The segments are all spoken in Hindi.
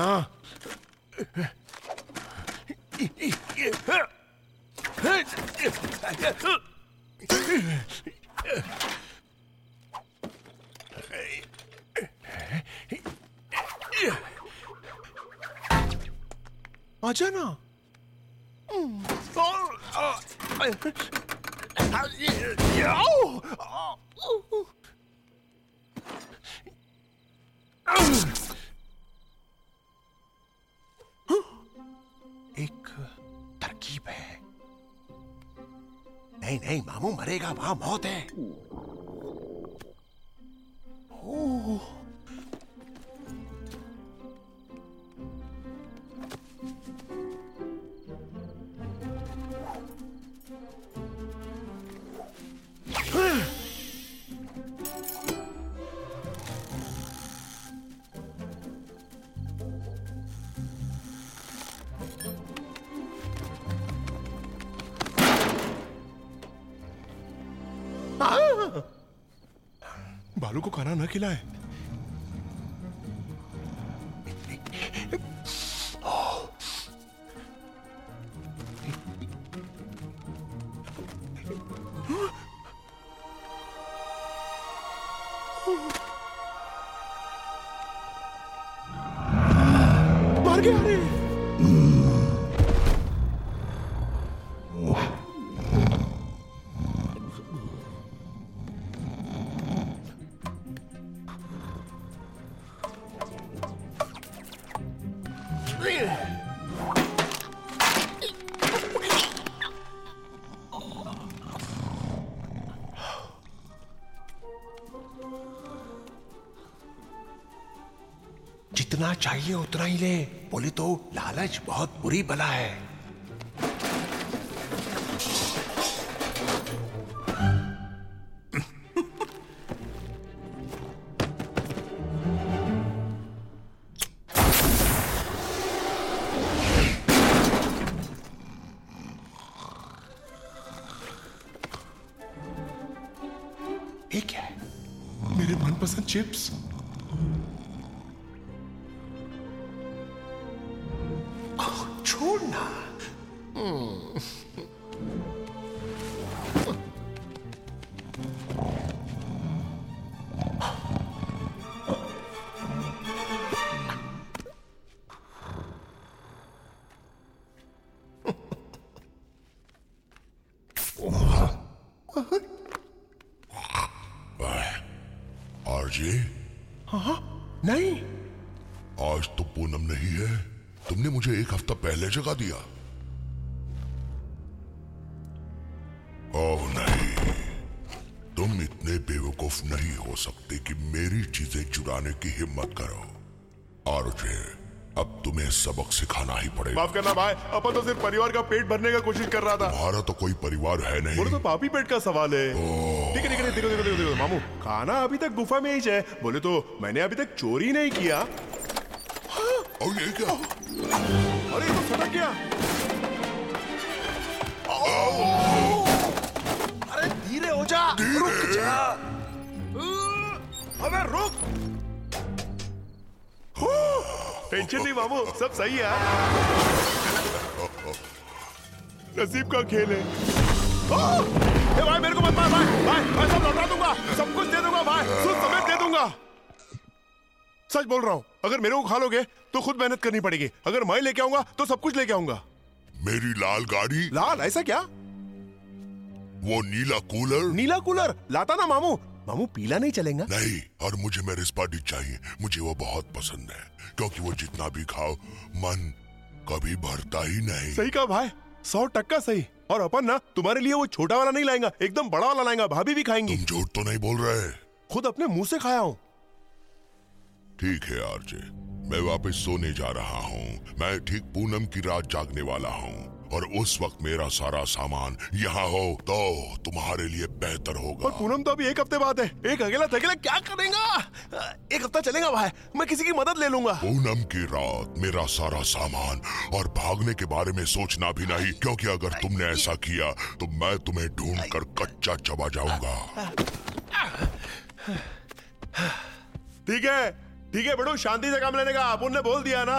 ना। आजा ना मामू मरेगा मौत है। बालू को जितना चाहिए उतना ही ले। बोले तो लालच बहुत बुरी बला है। जगा दिया। ओह नहीं। तुम इतने बेवकूफ़ नहीं हो सकते कि मेरी चीज़ें चुराने की हिम्मत करो। और अब तुम्हें सबक सिखाना ही पड़ेगा। माफ़ करना भाई अपन तो सिर्फ़ परिवार का पेट भरने का कोशिश कर रहा था। तुम्हारा तो कोई परिवार है नहीं। बोले तो पापी पेट का सवाल है। ठीक है ठीक है देखो देखो देखो देखो मामू खाना अभी तक गुफा में ही है बोले तो मैंने अभी तक चोरी नहीं किया। और ये क्या? अरे तो सटक गया अरे धीरे हो जा। रुक जा। अबे रुक। टेंशन नहीं मामू सब सही है। नसीब का खेल है! ए भाई मेरे को मत मार भाई। भाई मैं सब लौटा दूँगा। सब कुछ दे दूँगा भाई। सुन समेत दे दूँगा। सच बोल रहा हूँ। अगर मेरे को खा लोगे तो खुद मेहनत करनी पड़ेगी। अगर मैं लेके आऊँगा तो सब कुछ लेके आऊँगा। मेरी लाल गाड़ी? लाल? ऐसा क्या? वो नीला कूलर? नीला कूलर? लाता ना मामू। मामू पीला नहीं चलेगा? नहीं और मुझे मेरे पार्टी चाहिए। मुझे वो बहुत पसंद है। क्योंकि वो जितना भी खाओ मन कभी भरता ही नहीं। सही कहा भाई। सौ टक्का सही। और अपन ना तुम्हारे लिए वो छोटा वाला नहीं लाएगा। एकदम बड़ा वाला लाएगा। भाभी भी खाएँगी। तुम झूठ तो नहीं बोल रहे। खुद अपने मुँह से खाया हूँ। ठीक है आरजे। मैं वापस सोने जा रहा हूँ। मैं ठीक पूनम की रात जागने वाला हूँ। और उस वक्त मेरा सारा सामान यहाँ हो तो तुम्हारे लिए बेहतर होगा। पूनम तो अभी एक हफ़्ते बाद है। एक अकेला थकेला क्या करेगा? एक हफ़्ता चलेगा भाई मैं किसी की मदद ले लूँगा। पूनम की रात मेरा सारा सामान। और भागने के बारे में सोचना भी नहीं क्योंकि अगर तुमने ऐसा किया तो मैं तुम्हें ढूंढ कर कच्चा चबा जाऊँगा। ठीक है। ठीक है, बड़ू, शांति से काम लेने का आप ने बोल दिया ना।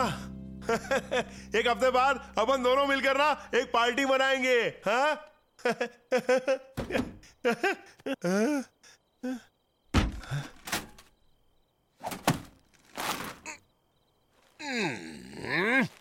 एक हफ़्ते बाद अपन दोनों मिलकर ना एक पार्टी बनाएँगे हाँ? How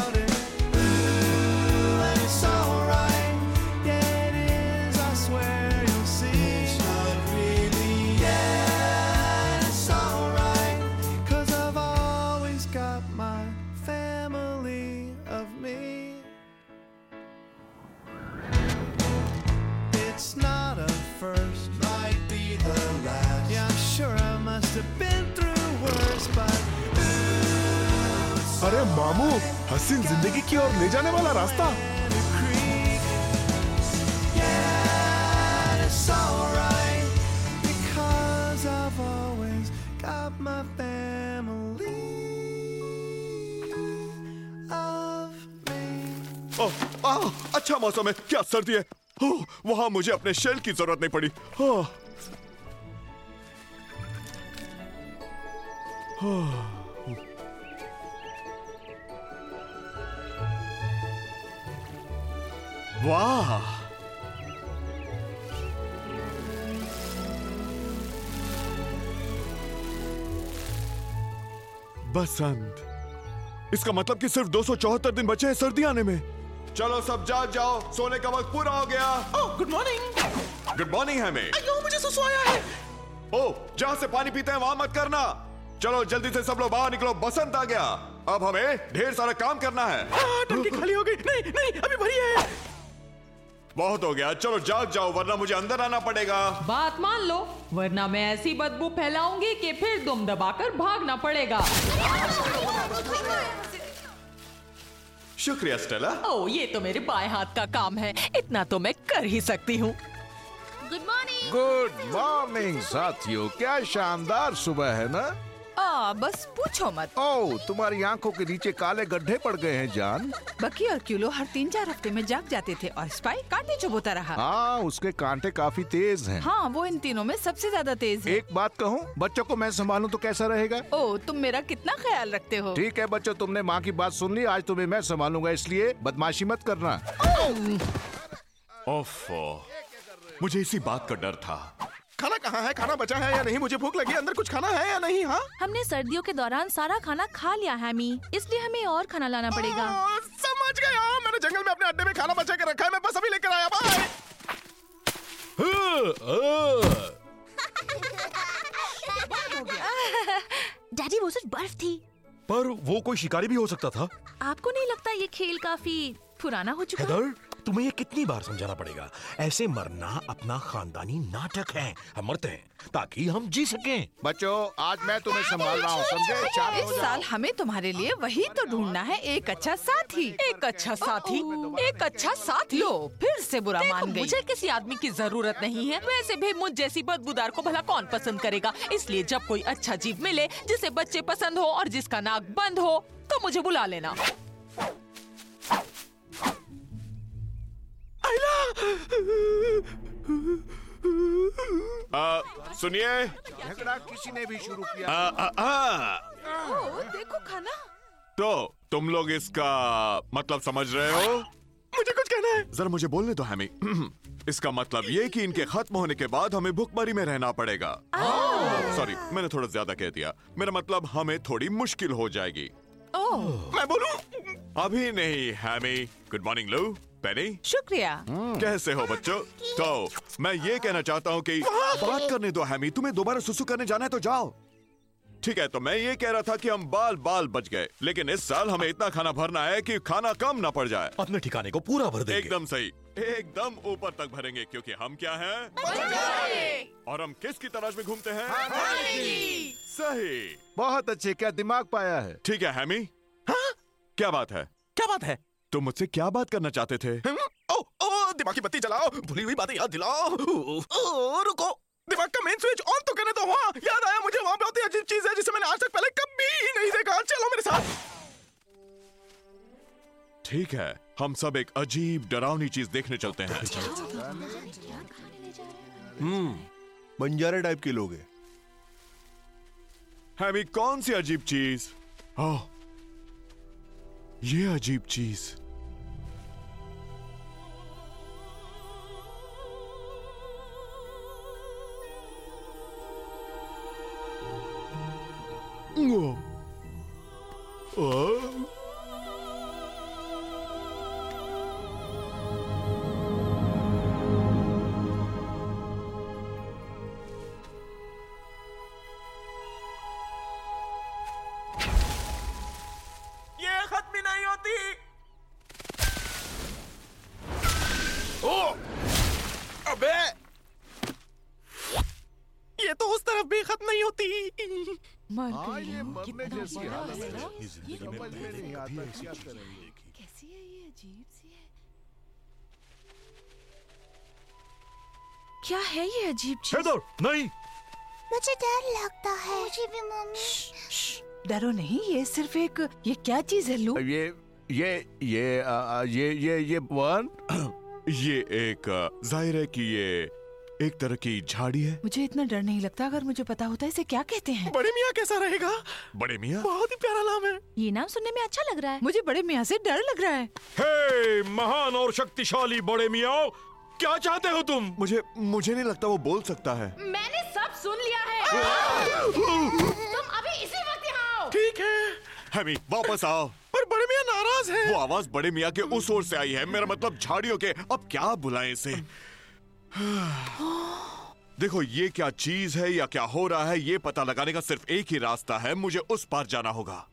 अरे मामू हसीन ज़िंदगी की ओर ले जाने वाला रास्ता। आह, अच्छा मौसम है क्या सर्दी है? ओह, वहाँ मुझे अपने शेल की ज़रूरत नहीं पड़ी। ओह। वाह। बसंत। इसका मतलब कि सिर्फ़ 274 दिन बचे हैं सर्दी आने में। चलो सब जाग जाओ सोने का वक्त पूरा हो गया। गुड मॉर्निंग गुड मॉर्निंग है हमें अयो मुझे सुसु आया है? ओ जहाँ से पानी पीते हैं वहाँ मत करना। चलो जल्दी से सब लोग बाहर निकलो। बसंत आ गया। अब हमें ढेर सारा काम करना है। हाँ, टंकी खाली हो गई। नहीं नहीं अभी भरी है। बहुत हो गया। चलो जाग जाओ वरना मुझे अंदर आना पड़ेगा। बात मान लो वरना मैं ऐसी बदबू फैलाऊँगी कि फिर दुम दबाकर भागना पड़ेगा। शुक्रिया स्टेला। ओ ये तो मेरे बाएँ हाथ का काम है। इतना तो मैं कर ही सकती हूँ। गुड मॉर्निंग गुड मॉर्निंग साथियों। क्या शानदार सुबह है ना? आ, बस पूछो मत। ओह तुम्हारी आँखों के नीचे काले गड्ढे पड़ गए हैं जान। बकी और क्यूलो हर तीन चार हफ़्ते में जाग जाते थे और स्पाई कांटे चुभोता रहा। हाँ उसके कांटे काफ़ी तेज हैं। हाँ वो इन तीनों में सबसे ज़्यादा तेज है। एक बात कहूँ बच्चों को मैं संभालूं तो कैसा रहेगा? ओ तुम मेरा कितना ख्याल रखते हो? ठीक है बच्चों तुमने माँ की बात सुन ली आज तुम्हें मैं संभालूँगा इसलिए बदमाशी मत करना। ओफो मुझे इसी बात का डर था। खाना कहाँ है? खाना बचा है या नहीं? मुझे भूख लगी। अंदर कुछ खाना है या नहीं हाँ? हमने सर्दियों के दौरान सारा खाना खा लिया है मी इसलिए हमें और खाना लाना पड़ेगा। आ, समझ गया। मैंने जंगल में अपने अड्डे में खाना बचा के रखा है। मैं बस अभी लेकर आया। बाय डैडी वो सिर्फ़ बर्फ़ थी। पर वो कोई शिकारी भी हो सकता था। आपको नहीं लगता ये खेल काफ़ी पुराना हो चुका? है? तुम्हें ये कितनी बार समझाना पड़ेगा? ऐसे मरना अपना खानदानी नाटक है। हम मरते हैं ताकि हम जी सकें। बच्चों आज मैं तुम्हें संभाल रहा हूँ समझे? इस साल हमें तुम्हारे लिए वही तो ढूंढना है एक अच्छा साथी। एक अच्छा साथी? एक अच्छा साथी? लो फिर से बुरा मान गई। मुझे किसी आदमी की ज़रूरत नहीं है। वैसे भी मुझ जैसी बदबूदार को भला कौन पसंद करेगा? इसलिए जब कोई अच्छा जीव मिले जिसे बच्चे पसंद हो और जिसका नाक बंद हो तो मुझे बुला लेना। सुनिए। झगड़ा किसी ने भी शुरू किया। आ, आ, आ, ओ, देखो खाना। तो तुम लोग इसका मतलब समझ रहे हो? मुझे कुछ कहना है। जरा मुझे बोलने दो हैमी। इसका मतलब ये कि इनके खत्म होने के बाद हमें भुखमरी में रहना पड़ेगा। सॉरी मैंने थोड़ा ज़्यादा कह दिया। मेरा मतलब हमें थोड़ी मुश्किल हो जाएगी। मैं बोलूँ? अभी नहीं Hammy. Good morning Lou. Penny शुक्रिया। कैसे हो बच्चों? तो मैं ये कहना चाहता हूँ कि बात करने दो हैमी। तुम्हें दोबारा सुसु करने जाना है तो जाओ। ठीक है तो मैं ये कह रहा था कि हम बाल बाल बच गए। लेकिन इस साल हमें इतना खाना भरना है कि खाना कम ना पड़ जाए। अपने ठिकाने को पूरा भर देंगे। एकदम सही। एकदम ऊपर तक भरेंगे क्योंकि हम क्या हैं? और हम किसकी तलाश में घूमते हैं? सही। बहुत अच्छे क्या दिमाग पाया है? ठीक है हैमी। क्या बात है? क्या बात है? तुम मुझसे क्या बात करना चाहते थे? हम्म, ओ ओ दिमाग की बत्ती जलाओ भूली हुई बातें याद दिलाओ। ओ, रुको दिमाग का मेन स्विच ऑन तो करने दो वहाँ याद आया मुझे वहाँ बहुत ही अजीब चीज़ है जिसे मैंने आज तक पहले कभी नहीं देखा। चलो मेरे साथ। ठीक है हम सब एक अजीब डरावनी चीज़ देखने चलते हैं। हम्म बंजारे टाइप के लोग हैं। हैमी कौन सी अजीब चीज़? ओह ये अजीब चीज़। ये उस तरफ़ भी खत्म नहीं होती। मर हाँ, गई। ये मरने जैसी हालत है। है। समझ में नहीं आता क्या करें कैसी है ये अजीब सी है? क्या है ये अजीब चीज़? हेदर नहीं। मुझे डर लगता है। मुझे भी मम्मी। डरो नहीं ये सिर्फ़ एक ये क्या चीज़ है लू? ये ये ये आ, ये ये ये वन ये एक ज़ाहिर है कि ये एक तरह की झाड़ी है। मुझे इतना डर नहीं लगता अगर मुझे पता होता है इसे क्या कहते हैं। बड़े मियाँ कैसा रहेगा? बड़े मियाँ? बहुत ही प्यारा नाम है। ये नाम सुनने में अच्छा लग रहा है। मुझे बड़े मियाँ से डर लग रहा है। हे महान और शक्तिशाली बड़े मियाँ क्या चाहते हो तुम? मुझे मुझे नहीं लगता वो बोल सकता है। मैंने सब सुन लिया है। तुम अभी इसी वक्त यहाँ आओ। ठीक है। हैमी वापस आओ। पर बड़े मियाँ नाराज़ है। वो आवाज़ बड़े मियाँ के उस ओर से आई है। मेरा मतलब झाड़ियों के। अब क्या बुलाएँ इसे? देखो ये क्या चीज़ है या क्या हो रहा है ये पता लगाने का सिर्फ़ एक ही रास्ता है। मुझे उस पार जाना होगा।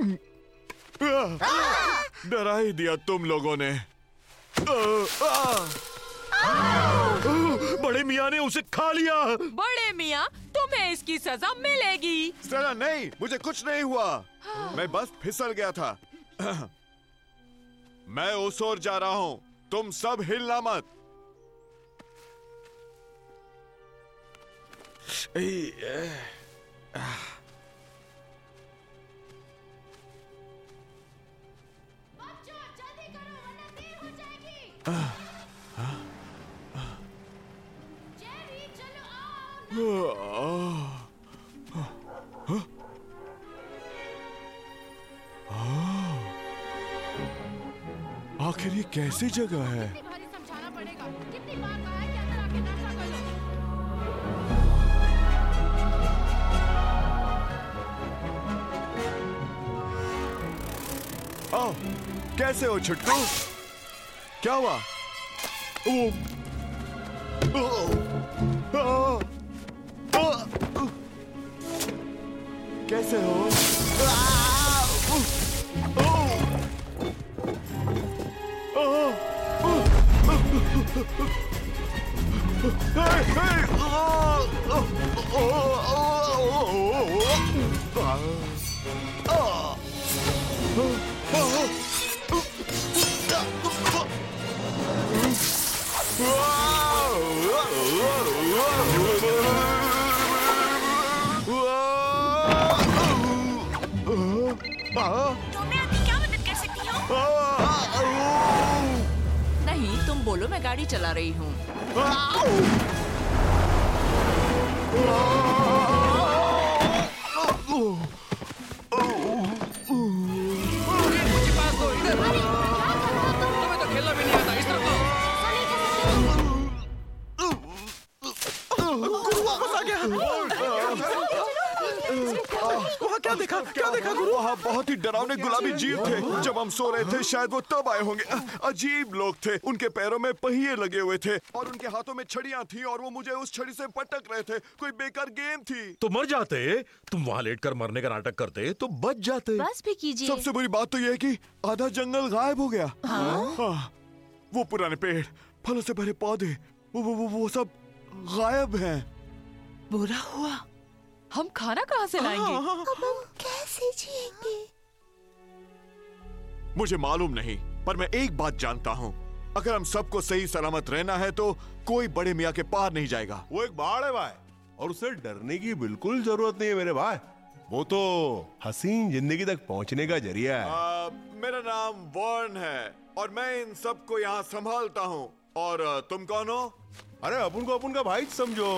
डरा ही दिया तुम लोगों ने। बड़े मियाँ ने उसे खा लिया। बड़े मियाँ तुम्हें इसकी सजा मिलेगी। सरा नहीं मुझे कुछ नहीं हुआ। मैं बस फिसल गया था। मैं उस ओर जा रहा हूँ। तुम सब हिलना मत। बच्चों आखिर ये कैसी जगह है है आओ कैसे हो छुट्टू क्या हुआ ओ, ओ, ओ, ओ, ओ, कैसे हो आ, ओ, ओ, उ, बोलो मैं गाड़ी चला रही हूँ। अरे क्या देखा? क्या देखा गुरु? वहाँ बहुत ही डरावने गुलाबी जीव थे। जब हम सो रहे थे शायद वो तब आए होंगे। अजीब लोग थे। उनके पैरों में पहिए लगे हुए थे और उनके हाथों में छड़ियाँ थी और वो मुझे उस छड़ी से पटक रहे थे। कोई बेकार गेम थी। तो मर जाते। तुम वहाँ लेटकर मरने का नाटक करते तो बच जाते। बस भी कीजिए। सबसे बुरी बात तो यह है कि आधा जंगल गायब हो गया। हाँ, वो पुराने पेड़ फलों से भरे पौधे वो वो वो, वो सब गायब हैं। बुरा हुआ? हम खाना कहाँ से लाएँगे? अब हम कैसे जिएँगे? मुझे मालूम नहीं पर मैं एक बात जानता हूँ। अगर हम सबको सही सलामत रहना है तो कोई बड़े मियाँ के पार नहीं जाएगा। वो एक बाढ़ है भाई और उसे डरने की बिल्कुल ज़रूरत नहीं है मेरे भाई। वो तो हसीन ज़िंदगी तक पहुँचने का ज़रिया है। आ, मेरा नाम वर्ण है और मैं इन सबको यहाँ संभालता हूँ। और तुम कौन हो? अरे अपन को अपन का भाई समझो।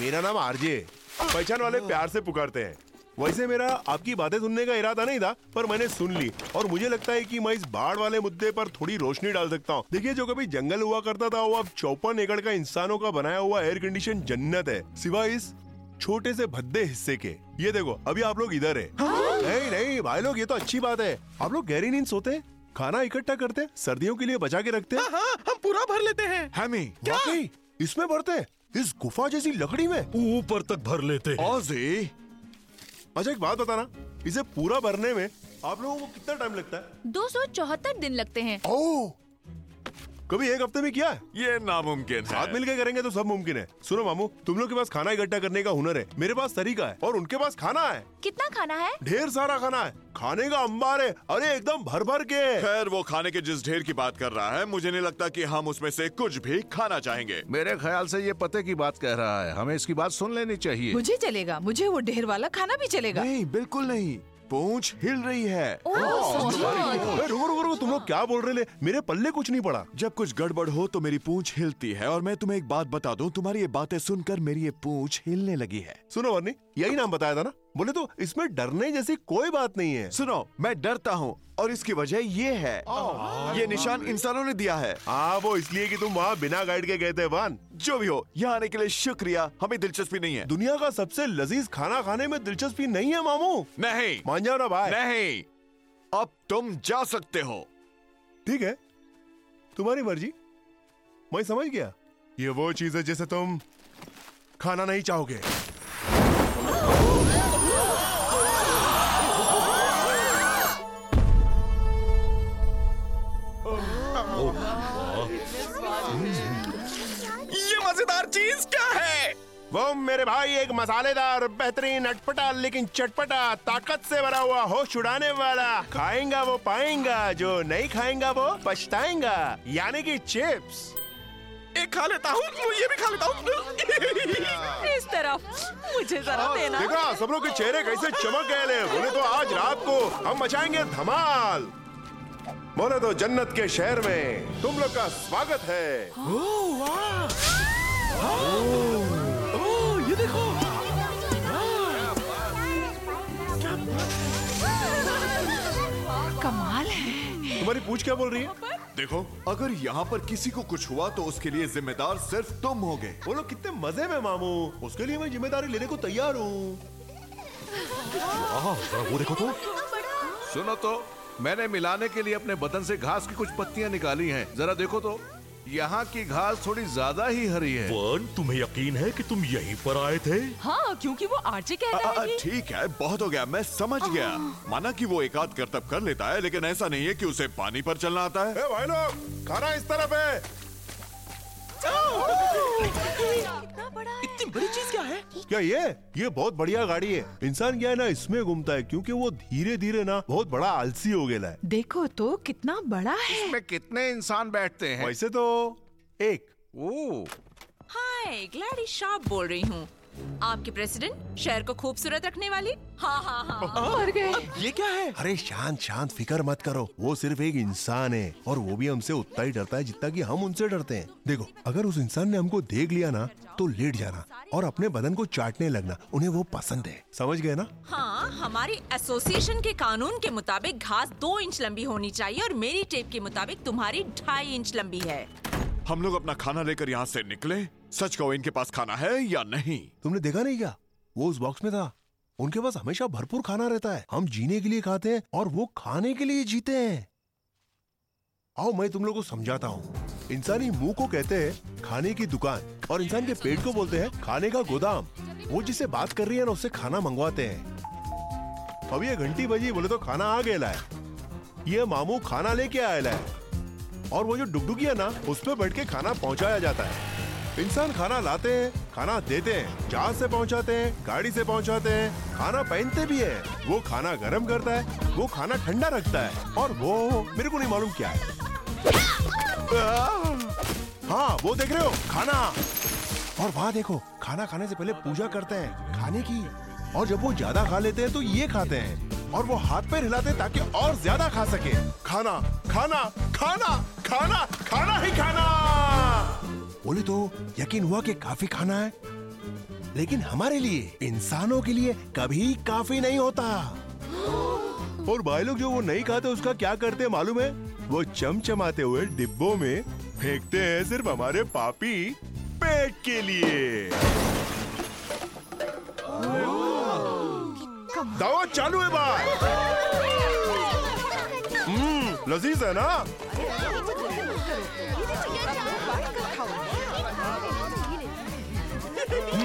मेरा नाम आरजे। पहचान वाले प्यार से पुकारते हैं। वैसे मेरा आपकी बातें सुनने का इरादा नहीं था पर मैंने सुन ली। और मुझे लगता है कि मैं इस बाढ़ वाले मुद्दे पर थोड़ी रोशनी डाल सकता हूँ। देखिए जो कभी जंगल हुआ करता था वो अब चौपन एकड़ का इंसानों का बनाया हुआ एयर कंडीशन जन्नत है। सिवाय इस छोटे से भद्दे हिस्से के। ये देखो अभी आप लोग इधर है। नहीं नहीं भाई लोग ये तो अच्छी बात है। आप लोग गहरी नींद सोते हैं? खाना इकट्ठा करते सर्दियों के लिए बचा के रखते हैं। हाँ हम पूरा भर लेते हैं। हैमी वाकई? इसमें भरते हैं? इस गुफा जैसी लकड़ी में। ऊपर तक भर लेते हैं। अच्छा एक बात बताना। इसे पूरा भरने में आप लोगों को कितना टाइम लगता है? दो सौ चौहत्तर दिन लगते हैं। ओह कभी एक हफ़्ते में किया है? ये नामुमकिन है। साथ मिलके करेंगे तो सब मुमकिन है। सुनो मामू तुम लोग के पास खाना इकट्ठा करने का हुनर है। मेरे पास तरीका है और उनके पास खाना है। कितना खाना है? ढेर सारा खाना है। खाने का अंबार है। अरे एकदम भर भर के खैर वो खाने के जिस ढेर की बात कर रहा है मुझे नहीं लगता कि हम उसमें से कुछ भी खाना चाहेंगे। मेरे ख्याल से ये पते की बात कह रहा है। हमें इसकी बात सुन लेनी चाहिए। मुझे चलेगा। मुझे वो ढेर वाला खाना भी चलेगा। नहीं बिल्कुल नहीं। पूंछ हिल रही है। रुको रुको रुको तुम लोग क्या बोल रहे ले? मेरे पल्ले कुछ नहीं पड़ा। जब कुछ गड़बड़ हो तो मेरी पूंछ हिलती है और मैं तुम्हें एक बात बता दूँ तुम्हारी ये बातें सुनकर मेरी ये पूंछ हिलने लगी है। सुनो वर्णी यही नाम बताया था ना? बोले तो इसमें डरने जैसी कोई बात नहीं है। सुनो मैं डरता हूँ और इसकी वजह ये है। ये निशान इंसानों ने दिया है। हाँ वो इसलिए कि तुम वहाँ बिना गाइड के गए थे वान। जो भी हो यहाँ आने के लिए शुक्रिया। हमें दिलचस्पी नहीं है। दुनिया का सबसे लजीज खाना खाने में दिलचस्पी नहीं है मामू। नहीं। मान जाओ ना भाई नहीं। अब तुम जा सकते हो। ठीक है। तुम्हारी मर्ज़ी। मैं समझ गया। ये वो चीज़ है जिसे तुम खाना नहीं चाहोगे। वो मेरे भाई एक मसालेदार बेहतरीन अटपटा लेकिन चटपटा ताकत से भरा हुआ होश उड़ाने वाला। खाएँगा वो पाएँगा जो नहीं खाएँगा वो पछताएँगा यानी कि चिप्स। एक खा लेता हूँ ये भी खा लेता हूँ। इस तरफ़ मुझे जरा देना। देखा सब लोग के चेहरे कैसे चमक गए ले बोले तो आज रात को हम मचाएँगे धमाल। बोले तो जन्नत के शहर में तुम लोग का स्वागत है। ये देखो कमाल है। तुम्हारी पूछ क्या बोल रही है? देखो। अगर यहाँ पर किसी को कुछ हुआ तो उसके लिए जिम्मेदार सिर्फ़ तुम होगे। वो लोग कितने मज़े में मामू। उसके लिए मैं ज़िम्मेदारी लेने को तैयार हूँ। वो देखो तो। सुनो तो मैंने मिलाने के लिए अपने बदन से घास की कुछ पत्तियाँ निकाली हैं। जरा देखो तो। यहाँ की घास थोड़ी ज़्यादा ही हरी है। वन तुम्हें यकीन है कि तुम यहीं पर आए थे? हाँ क्योंकि वो आरजे कहता है ठीक है बहुत हो गया मैं समझ गया। माना कि वो एक आध करतब कर लेता है लेकिन ऐसा नहीं है कि उसे पानी पर चलना आता है। ए भाई लोग खाना इस तरफ़ है। इतनी बड़ी चीज़ क्या है? क्या ये? ये बहुत बढ़िया गाड़ी है। इंसान क्या है ना इसमें घूमता है क्योंकि वो धीरे धीरे ना बहुत बड़ा आलसी हो गया है। देखो तो कितना बड़ा है। इसमें कितने इंसान बैठते हैं? वैसे तो एक। ओ हाय ग्लैडी शार्प बोल रही हूँ। आपके प्रेसिडेंट शहर को खूबसूरत रखने वाली? हाँ हाँ हाँ। मर गए। ये क्या है? अरे शांत शांत फ़िक्र मत करो। वो सिर्फ़ एक इंसान है और वो भी हमसे उतना ही डरता है जितना कि हम उनसे डरते हैं। देखो अगर उस इंसान ने हमको देख लिया ना तो लेट जाना और अपने बदन को चाटने लगना। उन्हें वो पसंद है। समझ गए ना? हाँ हमारी एसोसिएशन के कानून के मुताबिक घास दो इंच लंबी होनी चाहिए और मेरी टेप के मुताबिक तुम्हारी ढाई इंच लंबी है। हम लोग अपना खाना लेकर यहाँ से निकले। सच कहो इनके पास खाना है या नहीं? तुमने देखा नहीं क्या? वो उस बॉक्स में था। उनके पास हमेशा भरपूर खाना रहता है। हम जीने के लिए खाते हैं और वो खाने के लिए जीते हैं। आओ, मैं तुम लोग को समझाता हूँ। इंसानी मुँह को कहते हैं खाने की दुकान और इंसान के पेट को बोलते हैं खाने का गोदाम। वो जिसे बात कर रही है ना, उससे खाना मंगवाते हैं। अब ये घंटी बजी, बोले तो खाना आ गया है ये मामू खाना लेके आया है और वो जो डुगडुगी है ना, उस पर बैठ के खाना पहुँचाया जाता है। इंसान खाना लाते हैं, खाना देते हैं, जहाज़ से पहुंचाते हैं, गाड़ी से पहुंचाते हैं, खाना पहनते भी है। वो खाना गर्म करता है, वो खाना ठंडा रखता है, और वो मेरे को नहीं मालूम क्या है। हाँ वो देख रहे हो, खाना। और वहाँ देखो, खाना खाने से पहले पूजा करते हैं, खाने की। और जब वो ज़्यादा खा लेते हैं तो ये खाते हैं। और वो हाथ पैर हिलाते ताकि और ज़्यादा खा सके। खाना खाना खाना खाना खाना ही खाना। बोले तो यकीन हुआ कि काफ़ी खाना है। लेकिन हमारे लिए इंसानों के लिए कभी काफ़ी नहीं होता। और भाई लोग जो वो नहीं खाते उसका क्या करते मालूम है? वो चमचमाते हुए डिब्बों में फेंकते हैं सिर्फ़ हमारे पापी पेट के लिए। दवा चालू है बात हम्म लजीज है ना?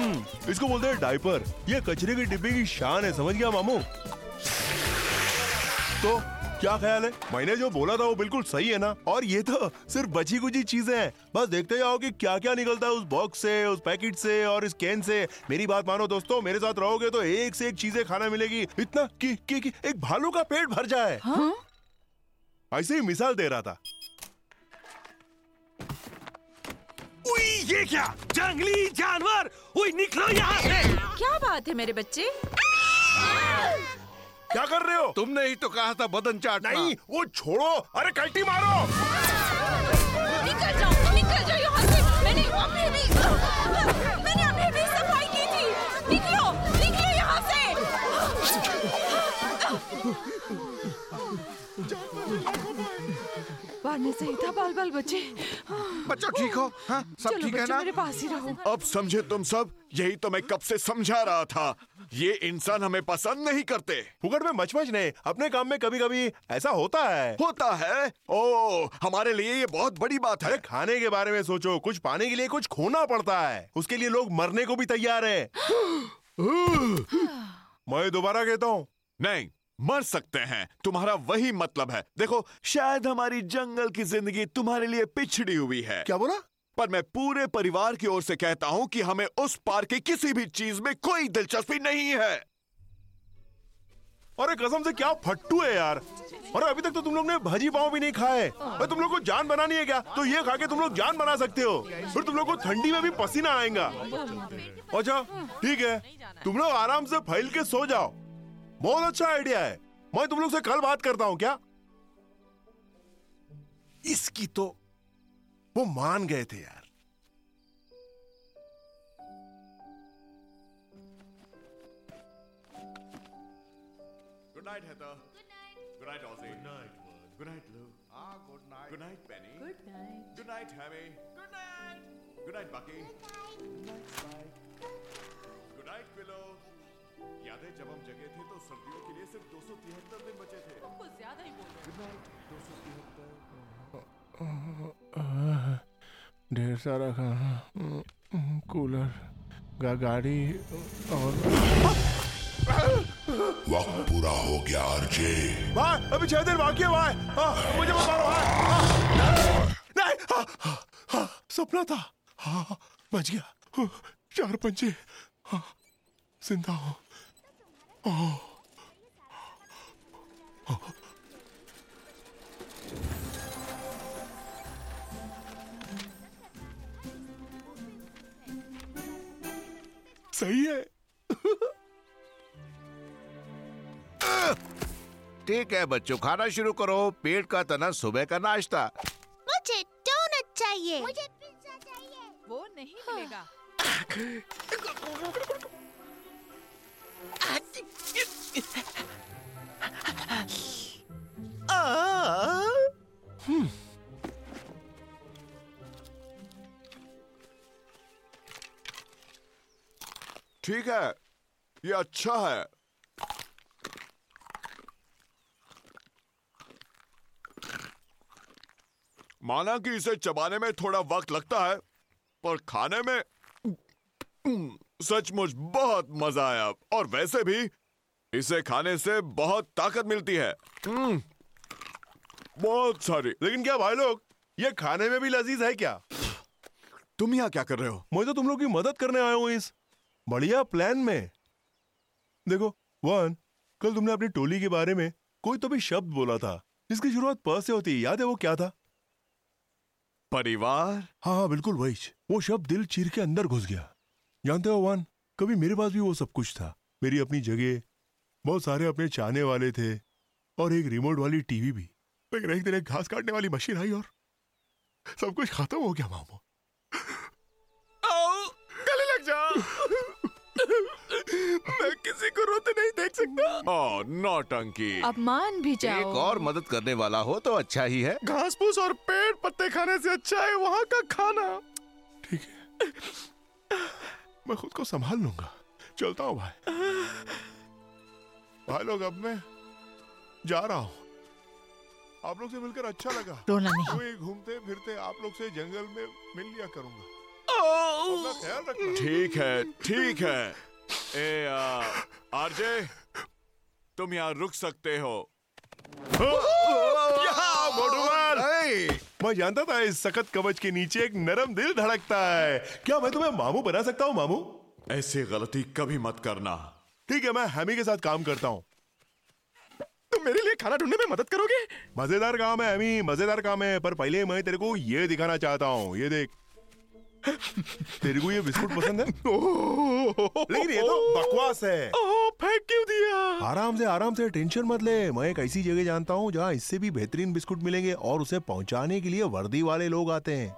हम्म इसको बोलते हैं डायपर। ये कचरे के डिब्बे की शान है समझ गया मामू? तो क्या ख्याल है? मैंने जो बोला था वो बिल्कुल सही है ना? और ये तो सिर्फ़ बची कुची चीज़ें हैं। बस देखते जाओ कि क्या क्या निकलता है उस बॉक्स से उस पैकेट से और इस कैन से। मेरी बात मानो दोस्तों मेरे साथ रहोगे तो एक से एक चीज़ें खाना मिलेगी। इतना कि, कि, कि एक भालू का पेट भर जाए। हाँ? ऐसे ही मिसाल दे रहा था। ये क्या? जंगली जानवर! उई, निकलो यहाँ से। क्या बात है मेरे बच्चे? क्या कर रहे हो? तुमने ही तो कहा था बदन चाटना। नहीं वो छोड़ो। अरे कल्टी मारो। मारने से ही था बाल बाल बच्चे। बच्चों ठीक हो? हाँ सब ठीक है ना? मेरे पास ही रहो। अब समझे तुम सब यही तो मैं कब से समझा रहा था। ये इंसान हमें पसंद नहीं करते। फुकट में मचमच नहीं अपने काम में कभी कभी ऐसा होता है। होता है? ओ हमारे लिए ये बहुत बड़ी बात है। खाने के बारे में सोचो कुछ पाने के लिए कुछ खोना पड़ता है। उसके लिए लोग मरने को भी तैयार है। मैं दोबारा कहता हूँ नहीं मर सकते हैं। तुम्हारा वही मतलब है। देखो शायद हमारी जंगल की ज़िंदगी तुम्हारे लिए पिछड़ी हुई है। क्या बोला? पर मैं पूरे परिवार की ओर से कहता हूँ कि हमें उस पार की किसी भी चीज़ में कोई दिलचस्पी नहीं है। अरे कसम से क्या फट्टू है यार। अरे अभी तक तो तुम लोग ने भाजी पाव भी नहीं खाए। अरे तुम लोग को जान बनानी है क्या? तो ये खा के तुम लोग जान बना सकते हो। फिर तुम लोग को ठंडी में भी पसीना आएगा। अच्छा ठीक है। तुम लोग आराम से फैल के सो जाओ। बहुत अच्छा आइडिया है। मैं तुम लोग से कल बात करता हूँ क्या? इसकी तो वो मान गए थे यार। Good night Hetal good night Ozzie good night good night Lou हाँ good night good night Penny good night good night Hammy good night good night Bucky याद है जब हम जगे थे तो सर्दियों के लिए सिर्फ़ 273 दिन बचे थे। कुछ ज़्यादा ही बोल। गुड नाइट 273 ढेर सारा खाना कूलर गा, गाड़ी और वक्त पूरा हो गया आरजे। भाई अभी छह दिन बाकी है भाई हाँ, मुझे मत मारो भाई हाँ, नहीं हाँ, हाँ, हाँ, सपना था। हाँ, बच गया। चार पंचे हाँ, ज़िंदा हो। सही है। ठीक है बच्चों खाना शुरू करो। पेट का तना सुबह का नाश्ता। मुझे डोनट चाहिए। मुझे पिज्जा चाहिए। वो नहीं मिलेगा। ठीक है, ये अच्छा है। माना कि इसे चबाने में थोड़ा वक्त लगता है, पर खाने में सचमुच बहुत मज़ा आया और वैसे भी इसे खाने से बहुत ताकत मिलती है। हम्म, बहुत सारी। लेकिन क्या भाई लोग ये खाने में भी लजीज है क्या? तुम यहाँ क्या कर रहे हो? मैं तो तुम लोग की मदद करने आया हूँ इस बढ़िया प्लान में। देखो वन कल तुमने अपनी टोली के बारे में कोई तो भी शब्द बोला था। जिसकी शुरुआत प से होती है याद है वो क्या था? परिवार? हाँ हाँ बिल्कुल वही। वो शब्द दिल चीर के अंदर घुस गया। जानते हो वन कभी मेरे पास भी वो सब कुछ था। मेरी अपनी जगह बहुत सारे अपने चाहने वाले थे और एक रिमोट वाली टीवी भी लेकिन एक दिन एक घास काटने वाली मशीन आई और सब कुछ खत्म हो गया मामू। गले लग जा। मैं किसी को रोते नहीं देख सकता। ओ नौटंकी अब मान भी जाओ एक और मदद करने वाला हो तो अच्छा ही है। घास फूस और पेड़ पत्ते खाने से अच्छा है वहाँ का खाना। ठीक है। मैं खुद को संभाल लूँगा। चलता हूँ भाई। भाई लोग अब मैं जा रहा हूँ। आप लोग से मिलकर अच्छा लगा। रोना नहीं। घूमते फिरते आप लोग से जंगल में मिल लिया करूँगा। अपना ख्याल रखना। ठीक है ठीक है। ए आरजे तुम यहाँ रुक सकते हो। यहाँ, मोटूमल! मैं जानता था इस सख्त कवच के नीचे एक नरम दिल धड़कता है। क्या मैं तुम्हें मामू बना सकता हूँ मामू? ऐसी गलती कभी मत करना। ठीक है मैं हैमी के साथ काम करता हूँ। तुम मेरे लिए खाना ढूँढने में मदद करोगे? मज़ेदार काम है हैमी मज़ेदार काम है पर पहले मैं तेरे को ये दिखाना चाहता हूँ। ये देख। तेरे को ये बिस्कुट पसंद है लेकिन ये तो बकवास है फेंक क्यों दिया आराम से आराम से टेंशन मत ले मैं एक ऐसी जगह जानता हूँ जहाँ इससे भी बेहतरीन बिस्कुट मिलेंगे और उसे पहुँचाने के लिए वर्दी वाले लोग आते हैं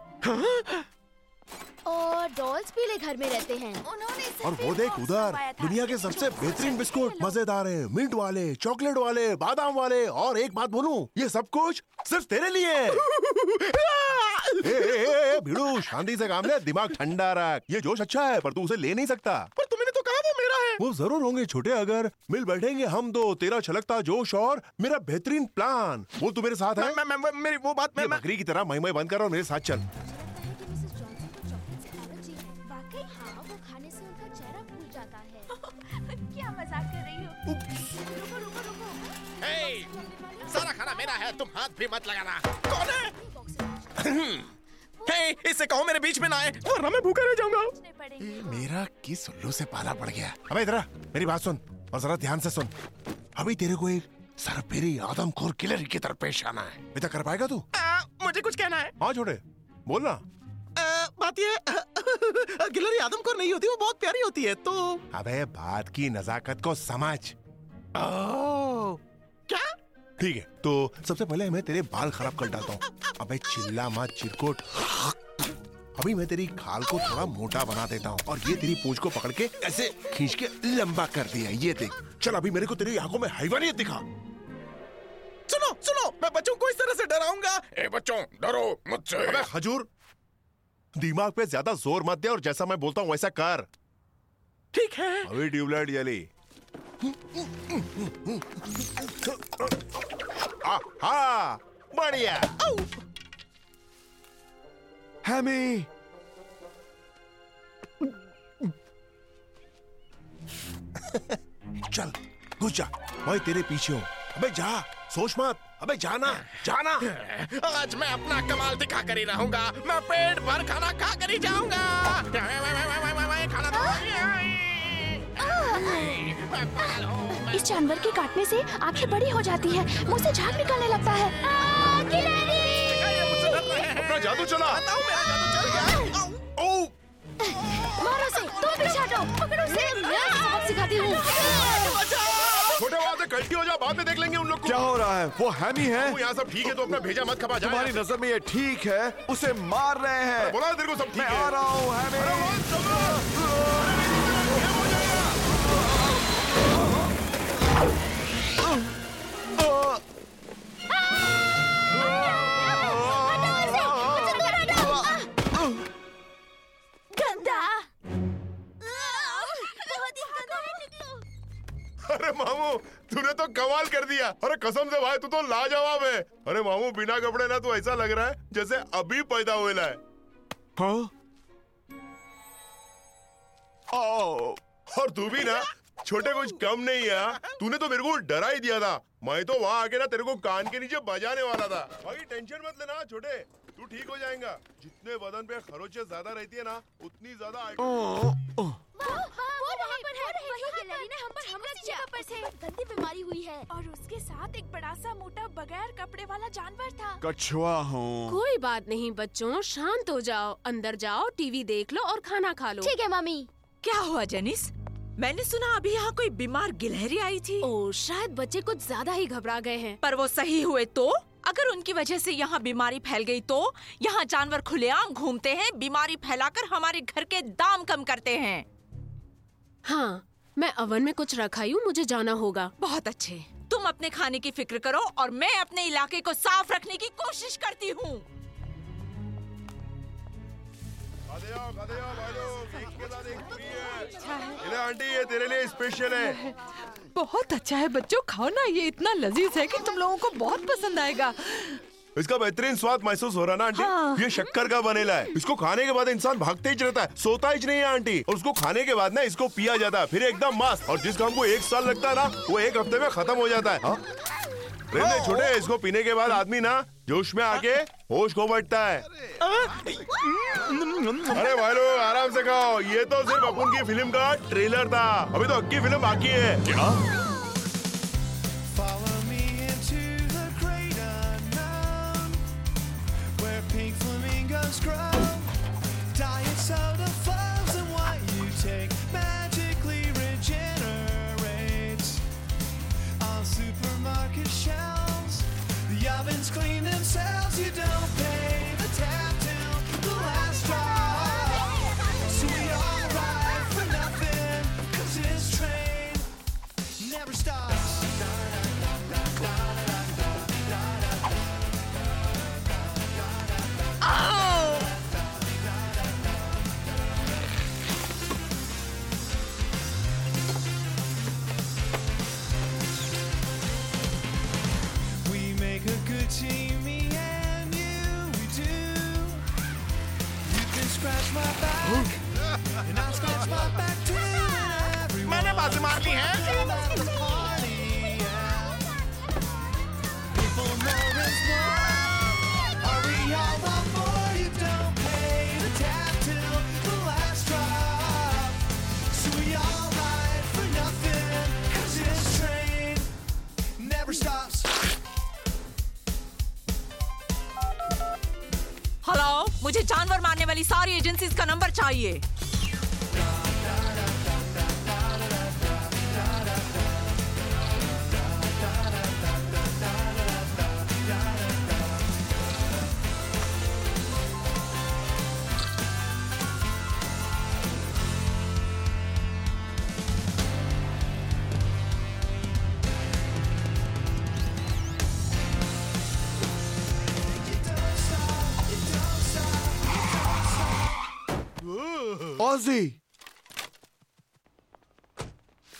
और डॉल्स पीले घर में रहते हैं। उन्होंने और वो देख उधर दुनिया के सबसे बेहतरीन बिस्कुट मज़ेदार है मिंट वाले चॉकलेट वाले बादाम वाले और एक बात बोलूँ ये सब कुछ सिर्फ़ तेरे लिए है। भिड़ू शांति से काम ले दिमाग ठंडा रख। ये जोश अच्छा है पर तू उसे ले नहीं सकता। पर तुमने तो कहा वो मेरा है। वो ज़रूर होंगे छोटे अगर मिल बैठेंगे हम दो तेरा छलकता जोश और मेरा बेहतरीन प्लान। वो तू मेरे साथ है? मैं, मैं, मैं, मेरी वो बात मैं, मैं बकरी की तरह मई मई बंद कर और मेरे साथ चल। कर रुको रुको रुको सारा खाना मेरा है तुम हाथ भी मत लगाना। कौन है? हे, इससे कहो मेरे बीच में ना आए। वरना मैं भूखा रह जाऊँगा। मेरा किस उल्लू से पाला पड़ गया? अबे इधर मेरी बात सुन और जरा ध्यान से सुन। अभी तेरे को एक सरपेरी आदमखोर किलर की तरफ़ पेश आना है। बेटा कर पाएगा तू? आ, मुझे कुछ कहना है। हाँ छोटे बोलना। ये है गिलहरी आदम को नहीं होती वो बहुत प्यारी होती है तो अबे बात की नजाकत को समझ। क्या? ठीक है तो सबसे पहले मैं तेरे बाल खराब कर डालता हूँ। अबे चिल्ला मत चिरकुट। अभी मैं तेरी खाल को थोड़ा मोटा बना देता हूँ और ये तेरी पूंछ को पकड़ के ऐसे खींच के लंबा कर दिया ये देख। चल अभी मेरे को तेरी आँखों में हैवानियत दिखा। सुनो सुनो मैं बच्चों को इस तरह से डराऊँगा। ए बच्चों डरो मुझसे। अबे खजूर दिमाग पे ज़्यादा ज़ोर मत दे और जैसा मैं बोलता हूँ वैसा कर। ठीक है। अभी ट्यूबलाइट जली। हाँ बढ़िया। हैमी। चल घुस जा। मैं तेरे पीछे हूँ। अबे जा। सोच मत। अबे जाना जाना। आज मैं अपना कमाल दिखा कर ही रहूँगा। मैं पेट भर खाना खा कर ही जाऊँगा। खाना इस जानवर के काटने से आँखें बड़ी हो जाती है। मुँह से झाग निकलने लगता है! अपना जादू चला। ओ। मारो से तुम भी छाटो पकड़ो से मैं सबक सिखाती हूँ। छोटे वहाँ से गलती हो जाओ बाद में देख लेंगे उन लोग को। क्या हो रहा है? वो हैमी है यहाँ सब ठीक है तो अपना भेजा मत खपा जाए तुम्हारी नज़र में ये ठीक है उसे मार रहे हैं। बोला तेरे को सब ठीक है। आ रहा हूँ हैमी। अरे मामू तूने तो कमाल कर दिया। अरे कसम से भाई तू तो लाजवाब है। अरे मामू बिना कपड़े ना तो ऐसा लग रहा है जैसे अभी पैदा हुआ है। हाँ? ओ, और तू भी ना छोटे कुछ कम नहीं है हाँ? तूने तो मेरे को डरा ही दिया था। मैं तो वहाँ आके ना तेरे को कान के नीचे बजाने वाला था। भाई टेंशन मत लेना छोटे। ठीक हो जाएगा। जितने बदन पे खरोचे ज़्यादा रहती है ना उतनी ज़्यादा वो वहाँ पर है वही गिलहरी ने हम पर हमला किया पर से गंदी बीमारी हुई है और उसके साथ एक बड़ा सा मोटा बगैर कपड़े वाला जानवर था कछुआ हूँ। कोई बात नहीं बच्चों। शांत हो जाओ। अंदर जाओ टीवी देख लो और खाना खा लो। ठीक है मम्मी क्या हुआ जेनिस? मैंने सुना अभी यहाँ कोई बीमार गिलहरी आई थी। ओ शायद बच्चे कुछ ज़्यादा ही घबरा गए हैं। पर वो सही हुए तो? अगर उनकी वजह से यहाँ बीमारी फैल गई तो? यहाँ जानवर खुलेआम घूमते हैं बीमारी फैलाकर हमारे घर के दाम कम करते हैं। हाँ मैं अवन में कुछ रखाई हूँ मुझे जाना होगा। बहुत अच्छे। तुम अपने खाने की फ़िक्र करो और मैं अपने इलाके को साफ़ रखने की कोशिश करती हूँ। इले आंटी ये तेरे लिए स्पेशल है। बहुत अच्छा है बच्चों। खाओ ना ये इतना लजीज है कि तुम लोगों को बहुत पसंद आएगा। इसका बेहतरीन स्वाद महसूस हो रहा ना आंटी? हाँ। ये शक्कर का बनेला है। इसको खाने के बाद इंसान भागते ही रहता है। सोता ही नहीं है आंटी। और उसको खाने के बाद ना इसको पिया जाता है। फिर एकदम मस्त। और जिस काम को एक साल लगता है ना वो एक हफ़्ते में खत्म हो जाता है। हाँ? रहने छोटे इसको पीने के बाद आदमी ना जोश में आके होश खो बैठता है। अरे भाई लोग आराम से खाओ। ये तो सिर्फ़ अपन की फ़िल्म का ट्रेलर था। अभी तो अक्की फ़िल्म बाकी है। क्या? Me मुझे जानवर मारने वाली सारी एजेंसीज का नंबर चाहिए।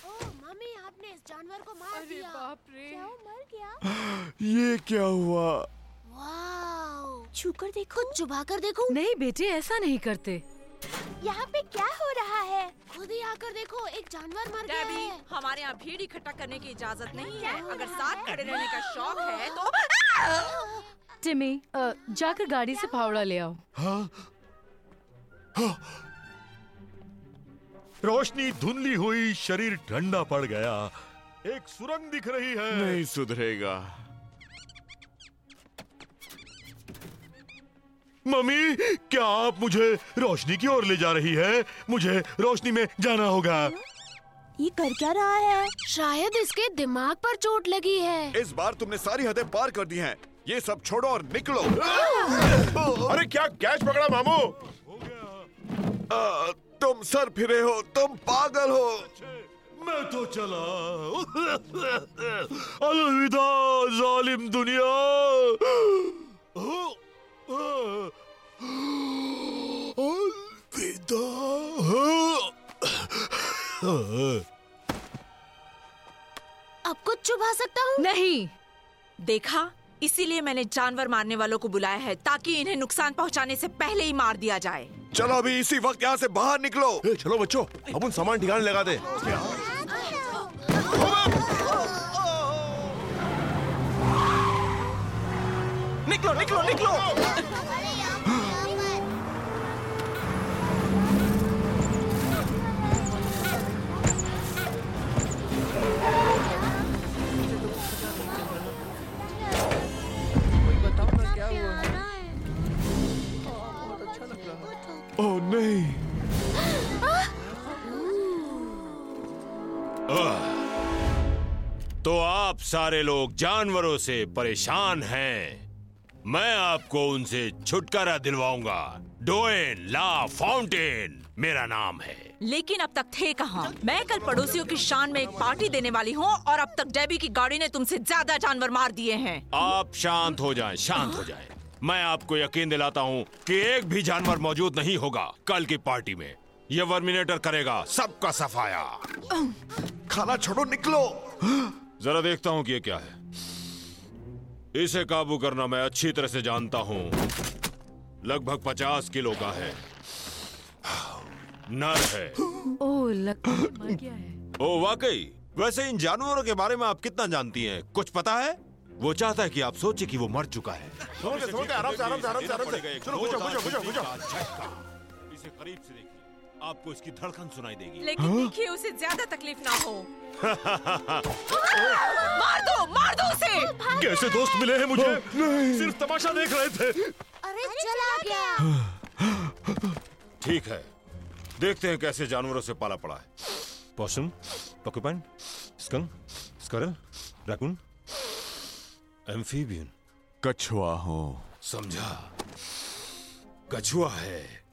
ओह मम्मी आपने इस जानवर को मार दिया। बाप रे। क्या वो मर गया? ये क्या हुआ? वाओ। छूकर देखो? खुद कर देखो? नहीं बेटे ऐसा नहीं करते। यहाँ पे क्या हो रहा है? खुद ही आकर देखो एक जानवर मर गया है। हमारे यहाँ भीड़ इकट्ठा करने की इजाज़त नहीं है। अगर साथ खड़े रहने का शौक है तो टिमी अ, जाकर गाड़ी से फावड़ा ले आओ। रोशनी धुंधली हुई शरीर ठंडा पड़ गया। एक सुरंग दिख रही है। नहीं सुधरेगा। मम्मी क्या आप मुझे रोशनी की ओर ले जा रही है? मुझे रोशनी में जाना होगा। ये कर क्या रहा है? शायद इसके दिमाग पर चोट लगी है। इस बार तुमने सारी हदें पार कर दी हैं। ये सब छोड़ो और निकलो। अरे क्या कैच पकड़ा मामू? आ, तुम सर फिरे हो तुम पागल हो। मैं तो चला। अलविदा जालिम दुनिया। अलविदा। अब कुछ चुभा सकता हूँ? नहीं। देखा? इसीलिए मैंने जानवर मारने वालों को बुलाया है ताकि इन्हें नुकसान पहुँचाने से पहले ही मार दिया जाए। चलो अभी इसी वक्त यहाँ से बाहर निकलो। ए, चलो बच्चों अपन सामान ठिकाने लगा दे। निकलो निकलो निकलो। ओह नहीं तो आप सारे लोग जानवरों से परेशान हैं। मैं आपको उनसे छुटकारा दिलवाऊँगा। डोएन ला फाउंटेन मेरा नाम है। लेकिन अब तक थे कहाँ? मैं कल पड़ोसियों की शान में एक पार्टी देने वाली हूँ और अब तक डेबी की गाड़ी ने तुमसे ज़्यादा जानवर मार दिए हैं। आप शांत हो जाएँ, शांत हो जाएँ। मैं आपको यकीन दिलाता हूँ कि एक भी जानवर मौजूद नहीं होगा कल की पार्टी में। ये वर्मिनेटर करेगा सबका सफाया। खाना छोड़ो निकलो। जरा देखता हूँ कि ये क्या है। इसे काबू करना मैं अच्छी तरह से जानता हूँ। लगभग पचास किलो का है। नर है। लगता है? ओ वाकई? वैसे इन जानवरों के बारे में आप कितना जानती हैं? कुछ पता है? वो चाहता है कि आप सोचे कि वो मर चुका है। गए आराम से आराम से आराम से आराम से। चलो घुसो इसे करीब से देखिए। आपको इसकी धड़कन सुनाई देगी। लेकिन देखिए उसे ज़्यादा तकलीफ़ ना हो। मार दो मार दो उसे। कैसे दोस्त मिले हैं मुझे? सिर्फ़ तमाशा देख रहे थे। अरे चला गया। ठीक है। देखते हैं कैसे जानवरों से पाला पड़ा है। Possum porcupine skunk squirrel raccoon amphibian. कछुआ हो। समझा। कछुआ है।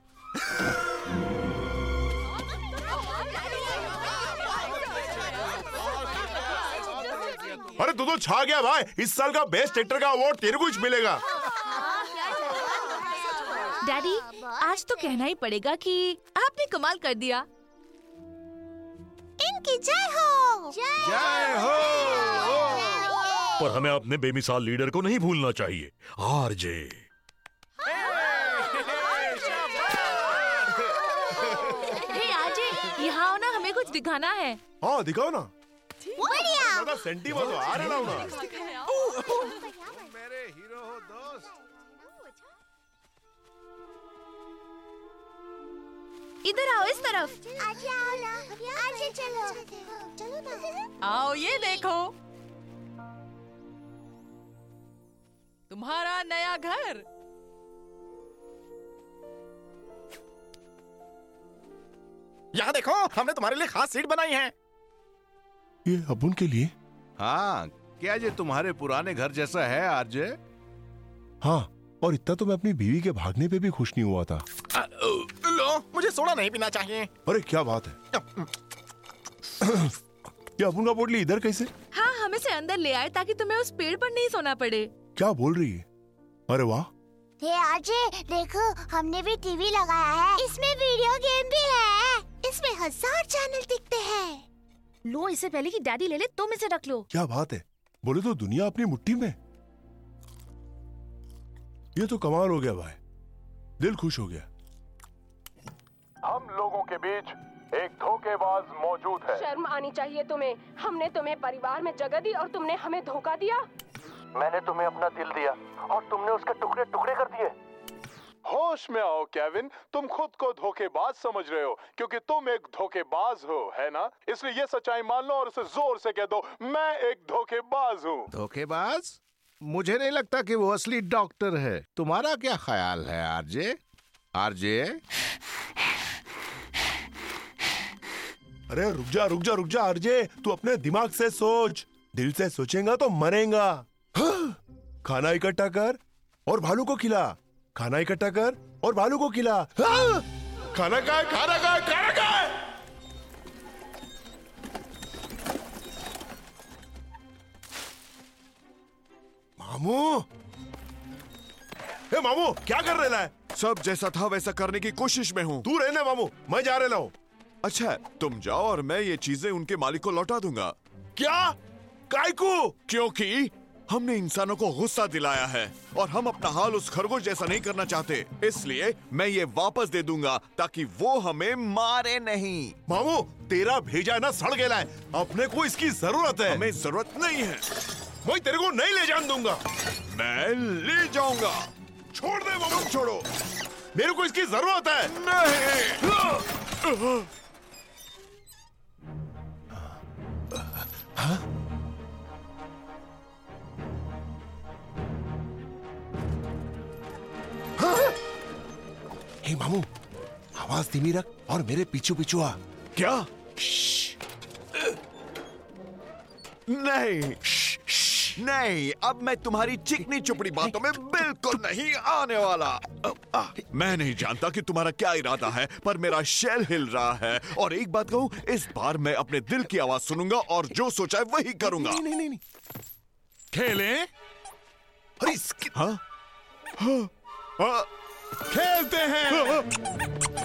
अरे तू तो छा गया भाई। इस साल का बेस्ट एक्टर का अवार्ड तेरे को मिलेगा। डैडी आज तो कहना ही पड़ेगा कि आपने कमाल कर दिया। इनकी जय हो। जय हो। पर हमें अपने बेमिसाल लीडर को नहीं भूलना चाहिए। आरजे। हे आजे यहाँ आओ ना हमें कुछ दिखाना है। हाँ दिखाओ ना। बढ़िया। सेंटी मत आ रहे ना ना मेरे हीरो हो दोस्त। इधर आओ इस तरफ़। आजा आओ ना। आजा चलो। चलो ना आओ ये देखो। तुम्हारा नया घर। यहाँ देखो हमने तुम्हारे लिए खास सीट बनाई है। ये अबुन के लिए? हाँ क्या ये तुम्हारे पुराने घर जैसा है आरजे? हाँ और इतना तो मैं अपनी बीवी के भागने पे भी खुश नहीं हुआ था। अ, लो मुझे सोडा नहीं पीना चाहिए। अरे क्या बात है। ये अबुन का पोटली इधर कैसे? हाँ हम इसे अंदर ले आए ताकि तुम्हें उस पेड़ पर नहीं सोना पड़े। क्या बोल रही है? अरे वाह। हे आजे देखो हमने भी टीवी लगाया है। इसमें वीडियो गेम भी है। इसमें हज़ार चैनल दिखते हैं। लो इससे पहले कि डैडी ले ले तुम इसे रख लो। क्या बात है? बोले तो दुनिया अपनी मुट्ठी में। ये तो कमाल हो गया भाई। दिल खुश हो गया। हम लोगों के बीच एक धोखेबाज मौजूद है। शर्म आनी चाहिए तुम्हें। हमने तुम्हें परिवार में जगह दी और तुमने हमें धोखा दिया। मैंने तुम्हें अपना दिल दिया और तुमने उसके टुकड़े टुकड़े कर दिए। होश में आओ केविन। तुम खुद को धोखेबाज समझ रहे हो क्योंकि तुम एक धोखेबाज हो है ना? इसलिए ये सच्चाई मान लो और उसे ज़ोर से कह दो मैं एक धोखेबाज हूँ। धोखेबाज? मुझे नहीं लगता कि वो असली डॉक्टर है। तुम्हारा क्या ख्याल है आरजे? आरजे? अरे रुक जा रुक जा रुक जा आरजे। तू अपने दिमाग से सोच। दिल से सोचेगा तो मरेगा। खाना इकट्ठा कर और भालू को खिला। खाना इकट्ठा कर और भालू को खिला। हाँ, खाना है खाना है खाना है मामू! हे मामू क्या कर रहे है? सब जैसा था वैसा करने की कोशिश में हूँ। तू रहने मामू मैं जा रहा हूँ। अच्छा तुम जाओ और मैं ये चीज़ें उनके मालिक को लौटा दूँगा। क्या? कायकू? क्योंकि हमने इंसानों को गुस्सा दिलाया है और हम अपना हाल उस खरगोश जैसा नहीं करना चाहते। इसलिए मैं ये वापस दे दूँगा ताकि वो हमें मारे नहीं। मामू तेरा भेजा ना सड़ गया है। अपने को इसकी ज़रूरत है। हमें ज़रूरत नहीं है। मैं तेरे को नहीं ले जान दूँगा। मैं ले जाऊँगा। छोड़ दे मामू छोड़ो। मेरे को इसकी ज़रूरत है। नहीं। हाँ? हाँ? मामू आवाज़ धीमी रख और मेरे पीछू पीछू आ। क्या? नहीं। नहीं अब मैं तुम्हारी चिकनी चुपड़ी बातों में बिल्कुल नहीं आने वाला। मैं नहीं जानता कि तुम्हारा क्या इरादा है पर मेरा शेल हिल रहा है। और एक बात कहूँ इस बार मैं अपने दिल की आवाज़ सुनूँगा और जो सोचा है वही करूँगा। नहीं नहीं नहीं, नहीं। खेले? अरे हाँ? हाँ। खेलते हैं।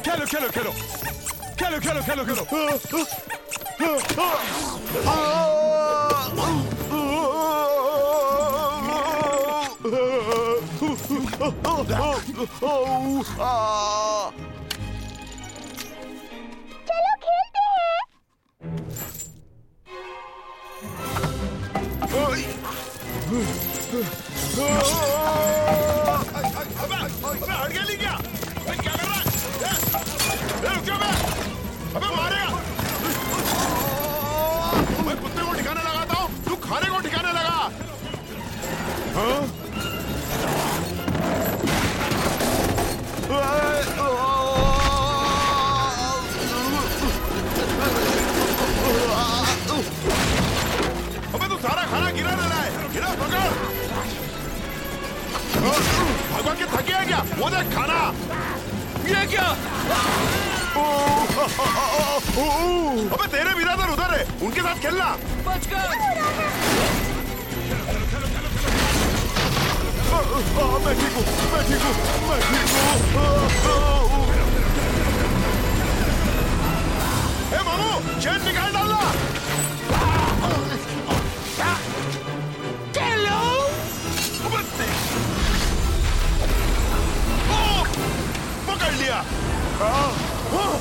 खेलो खेलो खेलो। खेलो खेलो खेलो खेलो। चलो खेलते हैं। हट गया क्या क्या कर रहा है अबे, मारेगा। मैं कुत्ते को ठिकाने लगाता हूँ। तू खाने को ठिकाने लगा। हाँ? भगवान के थके क्या वो देख खाना ये क्या अबे तेरे बिरादर उधर है उनके साथ खेलना बच गए मैं ठीक हूँ मैं ठीक हूँ मैं ठीक हूँ मामू चैन निकाल डालना हाँ, हाँ,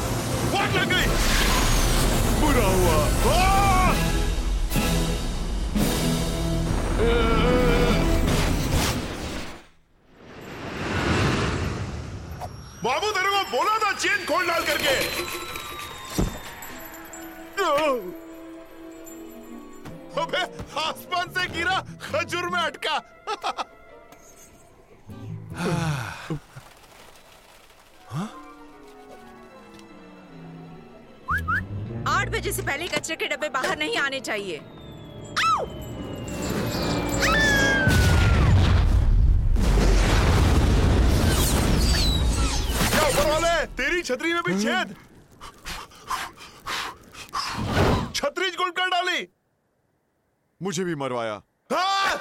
वाट लग गई बुरा हुआ हाँ! बाबू तेरे को बोला था चेन खोल डाल करके। अबे आसमान से गिरा खजूर में अटका। आठ बजे से पहले कचरे के डब्बे बाहर नहीं आने चाहिए। क्या ऊपर वाले तेरी छतरी में भी छेद। छतरी गुल कर डाली। मुझे भी मरवाया हाँ!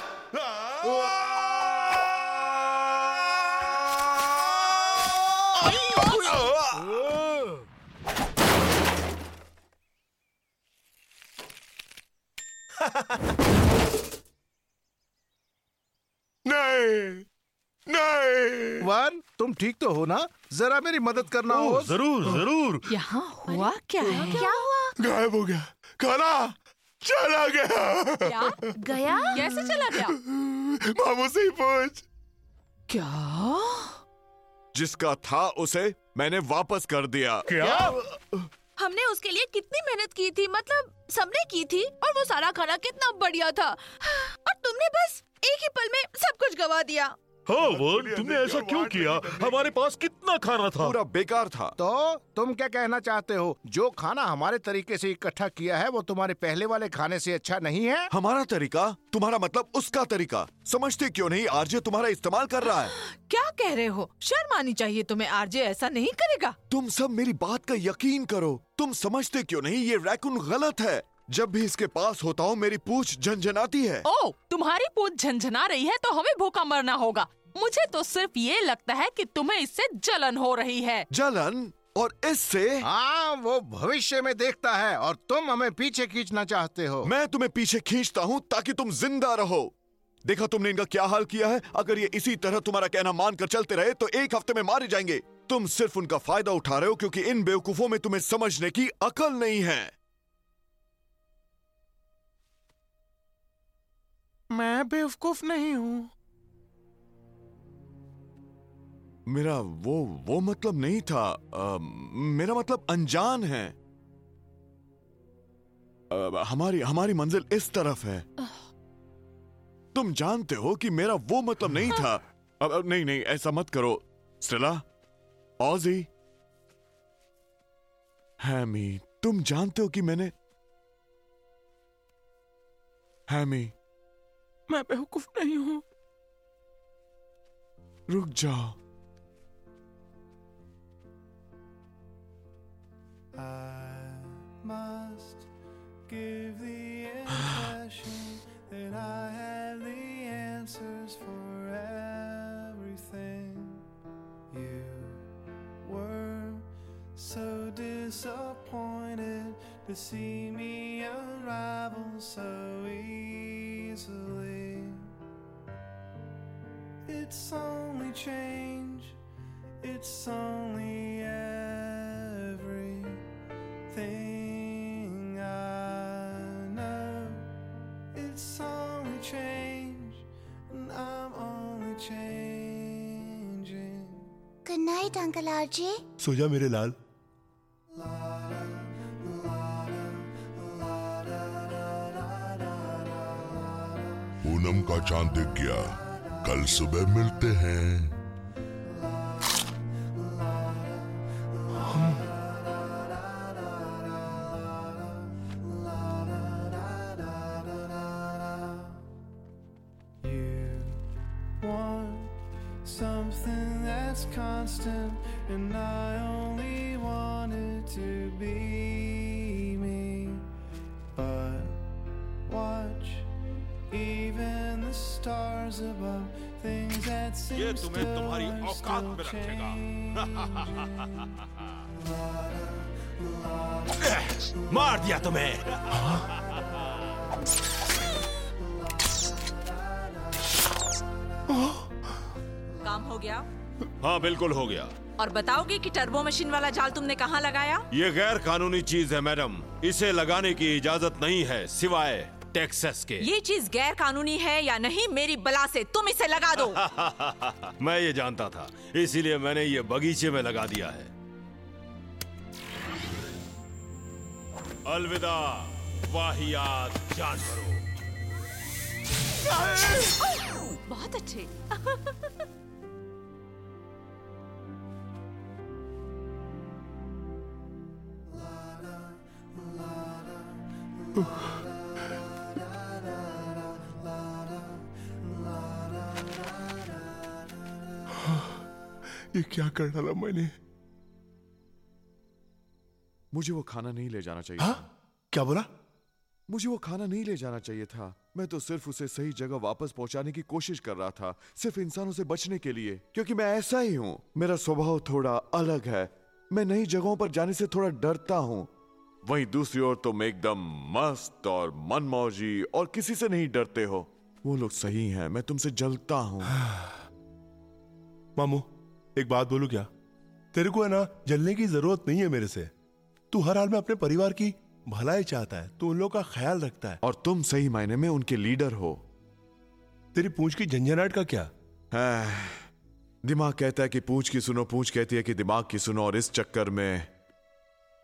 नहीं नहीं। वन तुम ठीक तो हो ना? जरा मेरी मदद करना हो ज़रूर ज़रूर। यहाँ हुआ क्या है? क्या हुआ? गायब हो गया। खाना चला गया। क्या? गया? कैसे चला गया? मामू से ही पूछ। क्या? जिसका था उसे मैंने वापस कर दिया। क्या? हमने उसके लिए कितनी मेहनत की थी मतलब सबने की थी, और वो सारा खाना कितना बढ़िया था। और तुमने बस एक ही पल में सब कुछ गवा दिया। हाँ तुमने ऐसा क्यों किया? हमारे पास कितना खाना था। पूरा बेकार था। तो तुम क्या कहना चाहते हो? जो खाना हमारे तरीके से इकट्ठा किया है वो तुम्हारे पहले वाले खाने से अच्छा नहीं है? हमारा तरीका? तुम्हारा मतलब उसका तरीका? समझते क्यों नहीं? आरजे तुम्हारा इस्तेमाल कर रहा है। क्या कह रहे हो? शर्म आनी चाहिए तुम्हें आरजे ऐसा नहीं करेगा। तुम सब मेरी बात का यकीन करो। तुम समझते क्यों नहीं? ये रैकून गलत है। जब भी इसके पास होता हूँ मेरी पूछ झंझनाती है। ओ तुम्हारी पूछ झंझना रही है तो हमें भूखा मरना होगा। मुझे तो सिर्फ़ ये लगता है कि तुम्हें इससे जलन हो रही है। जलन? और इससे? हाँ वो भविष्य में देखता है और तुम हमें पीछे खींचना चाहते हो। मैं तुम्हें पीछे खींचता हूँ ताकि तुम ज़िंदा रहो। देखा तुमने इनका क्या हाल किया है? अगर ये इसी तरह तुम्हारा कहना मानकर चलते रहे तो एक हफ़्ते में मारे जाएँगे। तुम सिर्फ़ उनका फ़ायदा उठा रहे हो क्योंकि इन बेवकूफों में तुम्हें समझने की अकल नहीं है। मैं बेवकूफ़ नहीं हूँ। मेरा वो वो मतलब नहीं था। अ, मेरा मतलब अनजान है। अ, हमारी हमारी मंजिल इस तरफ़ है। तुम जानते हो कि मेरा वो मतलब नहीं था। अब नहीं नहीं ऐसा मत करो। Stella Aussie. हैमी तुम जानते हो कि मैंने हैमी। मैं बेवकूफ़ नहीं हूँ। रुक जाओ। To see me unravel so easily. It's only change, it's only everything I know. It's only change, and I'm only changing. Good night uncle RJ सो जा मेरे लाल पूनम का चाँद दिख गया कल सुबह मिलते हैं और बताओगे कि टर्बो मशीन वाला जाल तुमने कहाँ लगाया? ये गैर कानूनी चीज़ है मैडम। इसे लगाने की इजाज़त नहीं है सिवाय टेक्सास के। ये चीज़ गैर कानूनी है या नहीं मेरी बला से तुम इसे लगा दो। मैं ये जानता था इसीलिए मैंने ये बगीचे में लगा दिया है। अलविदा वाहियात जानवरों। बहुत अच्छे। ये क्या कर डाला मैंने? मुझे वो खाना नहीं ले जाना चाहिए हाँ? था। क्या बोला? मुझे वो खाना नहीं ले जाना चाहिए था। मैं तो सिर्फ़ उसे सही जगह वापस पहुँचाने की कोशिश कर रहा था सिर्फ़ इंसानों से बचने के लिए क्योंकि मैं ऐसा ही हूँ। मेरा स्वभाव थोड़ा अलग है। मैं नई जगहों पर जाने से थोड़ा डरता हूँ। वहीं दूसरी ओर तुम एकदम मस्त और मनमौजी और किसी से नहीं डरते हो। वो लोग सही हैं मैं तुमसे जलता हूँ। मामू एक बात बोलू क्या? तेरे को है ना जलने की ज़रूरत नहीं है मेरे से। तू हर हाल में अपने परिवार की भलाई चाहता है तू उन लोगों का ख्याल रखता है। और तुम सही मायने में उनके लीडर हो। तेरी पूछ की झंझनाहट का क्या? दिमाग कहता है कि पूछ की सुनो पूछ कहती है कि दिमाग की सुनो और इस चक्कर में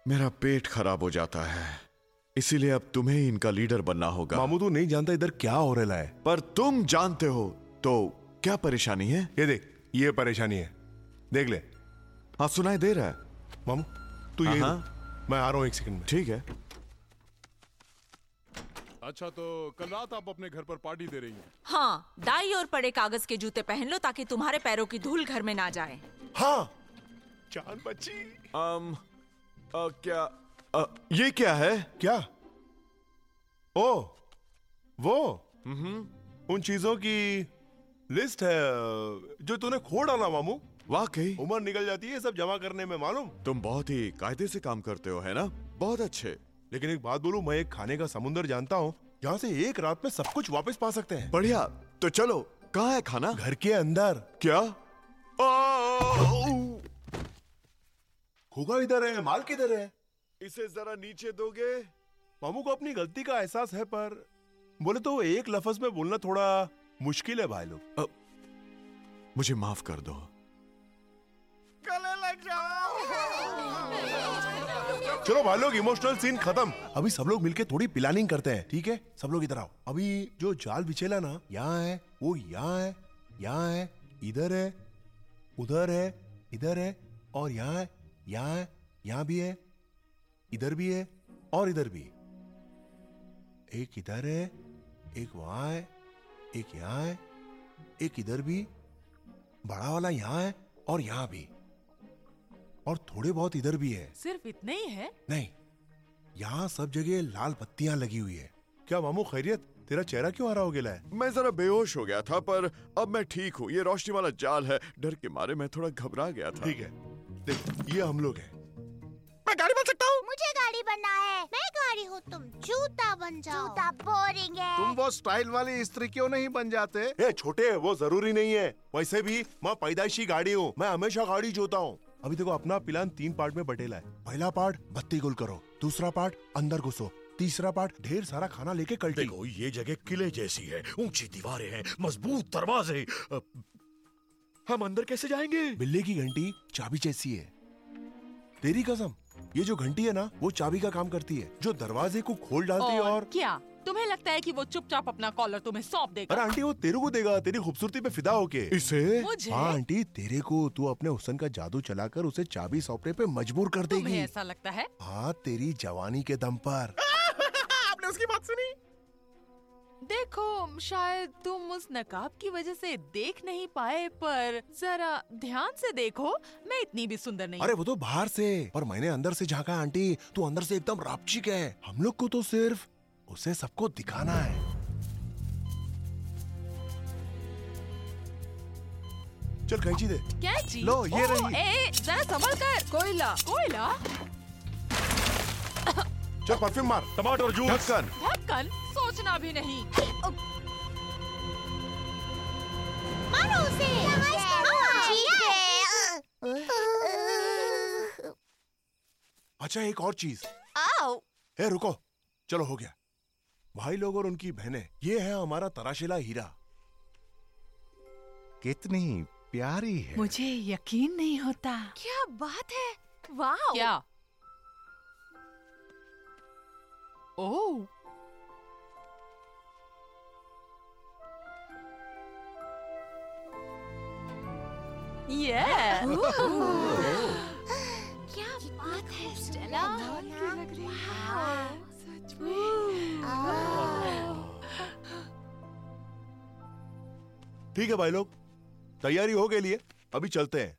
मेरा पेट खराब हो जाता है। इसीलिए अब तुम्हें ही इनका लीडर बनना होगा। मामू तू नहीं जानता इधर क्या हो रहा है। पर तुम जानते हो तो क्या परेशानी है? ये देख ये परेशानी है। देख ले। हाँ सुनाई दे रहा है। मामू तू ये हाँ। मैं आ रहा हूँ एक सेकंड में। ठीक है। अच्छा तो कल रात आप अपने घर पर पार्टी दे रही हैं। हाँ दाई और पड़े कागज़ के जूते पहन लो ताकि तुम्हारे पैरों की धूल घर में ना जाए। हाँ। चाँद बच्ची um, अ, क्या अ, ये क्या है? क्या? ओ वो? उन चीज़ों की लिस्ट है जो तूने खो डाला मामू। वाकई? उम्र निकल जाती है सब जमा करने में मालूम? तुम बहुत ही कायदे से काम करते हो है ना? बहुत अच्छे। लेकिन एक बात बोलूँ मैं एक खाने का समुंदर जानता हूँ यहाँ से एक रात में सब कुछ वापस पा सकते हैं। बढ़िया तो चलो कहाँ है खाना? घर के अंदर। क्या? खोगा इधर है माल किधर है। इसे जरा नीचे दोगे? मामू को अपनी गलती का एहसास है पर बोले तो एक लफ्ज में बोलना थोड़ा मुश्किल है भाई लोग। मुझे माफ़ कर दो। गले लग चलो भाई लोग इमोशनल सीन खत्म। अभी सब लोग मिलके थोड़ी प्लानिंग करते हैं ठीक है? सब लोग इधर आओ। अभी जो जाल बिछेला ना यहाँ है वो यहाँ है यहाँ है इधर है उधर है इधर है और यहाँ है। यहाँ है यहाँ भी है इधर भी है और इधर भी एक इधर है एक वहाँ है एक यहाँ है एक इधर भी बड़ा वाला यहाँ है और यहाँ भी। और थोड़े बहुत इधर भी है। सिर्फ़ इतने ही है? नहीं यहाँ सब जगह लाल पत्तियाँ लगी हुई है। क्या मामू खैरियत? तेरा चेहरा क्यों हरा हो गया है? मैं जरा बेहोश हो गया था पर अब मैं ठीक हूँ। ये रोशनी वाला जाल है। डर के मारे मैं थोड़ा घबरा गया था। ठीक है। देख ये हम लोग हैं। मैं गाड़ी बन सकता हूँ? मुझे गाड़ी बनना है। मैं गाड़ी हूँ तुम जूता बन जाओ। जूता बोरिंग है। तुम वो स्टाइल वाली स्त्री क्यों नहीं बन जाते। ए छोटे वो ज़रूरी नहीं है। वैसे भी मैं पैदाइशी गाड़ी हूँ। मैं हमेशा गाड़ी जोता हूँ। अभी देखो अपना प्लान तीन पार्ट में बटेला है। पहला पार्ट बत्ती गुल करो। दूसरा पार्ट अंदर घुसो। तीसरा पार्ट ढेर सारा खाना लेके कल देखो ये जगह किले जैसी है। ऊँची दीवारें हैं मज़बूत दरवाजे। हम अंदर कैसे जाएँगे? बिल्ली की घंटी चाबी जैसी है। तेरी कसम ये जो घंटी है ना वो चाबी का काम करती है जो दरवाजे को खोल डालती है और क्या? तुम्हें लगता है कि वो चुपचाप अपना कॉलर तुम्हें सौंप देगा? अरे आंटी वो तेरे को देगा तेरी खूबसूरती पे फिदा होके। इसे? मुझे? हाँ आंटी तेरे को तू अपने हुसन का जादू चलाकर उसे चाबी सौंपने पे मजबूर कर देगी। ऐसा लगता है? हाँ तेरी जवानी के दम पर। आपने उसकी बात सुनी? देखो शायद तुम उस नकाब की वजह से देख नहीं पाए पर जरा ध्यान से देखो मैं इतनी भी सुंदर नहीं अरे वो तो बाहर से पर मैंने अंदर से झांका आंटी। तू अंदर से एकदम रापचिक है। हम लोग को तो सिर्फ़ उसे सबको दिखाना है। चल कैंची दे। जी? लो, ये ओ, रही। ए, ए, जरा संभल कर। कोयला। कोयला? चल परफ्यूम मार। टमाटर जूस। ढक्कन। ढक्कन? सोचना भी नहीं। मारो उसे। अच्छा एक और चीज़। आओ। ए रुको। चलो हो गया। भाई लोग और उनकी बहनें ये है हमारा तराशिला हीरा। कितनी प्यारी है। मुझे यकीन नहीं होता। क्या बात है? वाह क्या? क्या बात है स्टेला ठीक है भाई लोग तैयारी हो गई लिए अभी चलते हैं।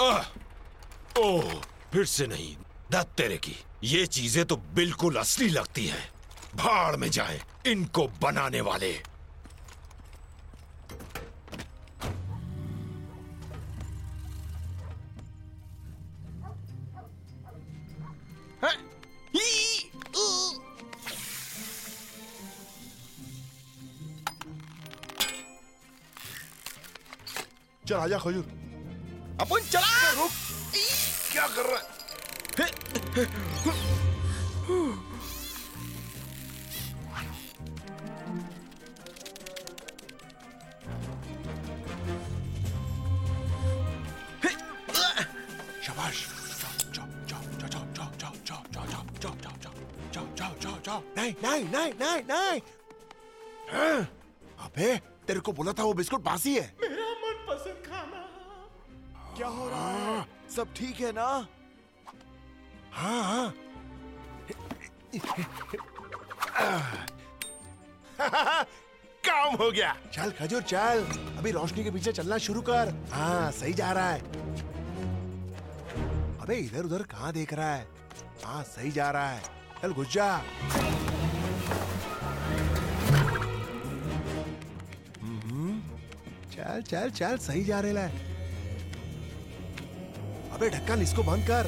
ओह, फिर से नहीं। दत्त तेरे की। ये चीज़ें तो बिल्कुल असली लगती हैं। भाड़ में जाए, इनको बनाने वाले। चल आजा खजूर अपन चला रुक क्या कर रहा शाबाश नहीं नहीं नहीं नहीं नहीं अबे तेरे को बोला था वो बिस्कुट बासी है सब ठीक है ना? हाँ हाँ। काम हो गया। चल खजूर चल। अभी रोशनी के पीछे चलना शुरू कर। हाँ सही जा रहा है। अबे इधर उधर कहाँ देख रहा है? हाँ सही जा रहा है। चल घुस जा। हम्म। चल चल चल सही जा रहे है। अबे ढक्कन इसको बंद कर।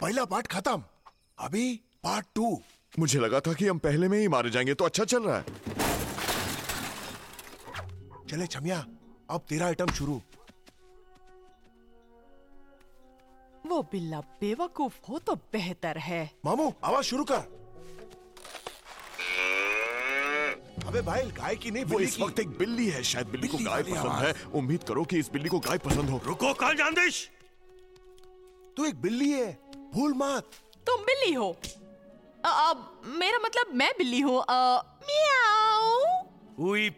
पहला पार्ट खत्म। अभी पार्ट टू। मुझे लगा था कि हम पहले में ही मारे जाएँगे तो अच्छा चल रहा है। चले छमिया अब तेरा आइटम शुरू। वो बिल्ला बेवकूफ़ हो तो बेहतर है। मामू आवाज़ शुरू कर। अबे भाई गाय की नहीं वो बिल्ली इस वक्त एक बिल्ली है शायद बिल्ली को गाय पसंद है। उम्मीद करो कि इस बिल्ली को गाय पसंद हो। रुको काल जानदिश तू एक बिल्ली है भूल मत। तुम बिल्ली हो। अब मेरा मतलब मैं बिल्ली हूँ। मियाऊ।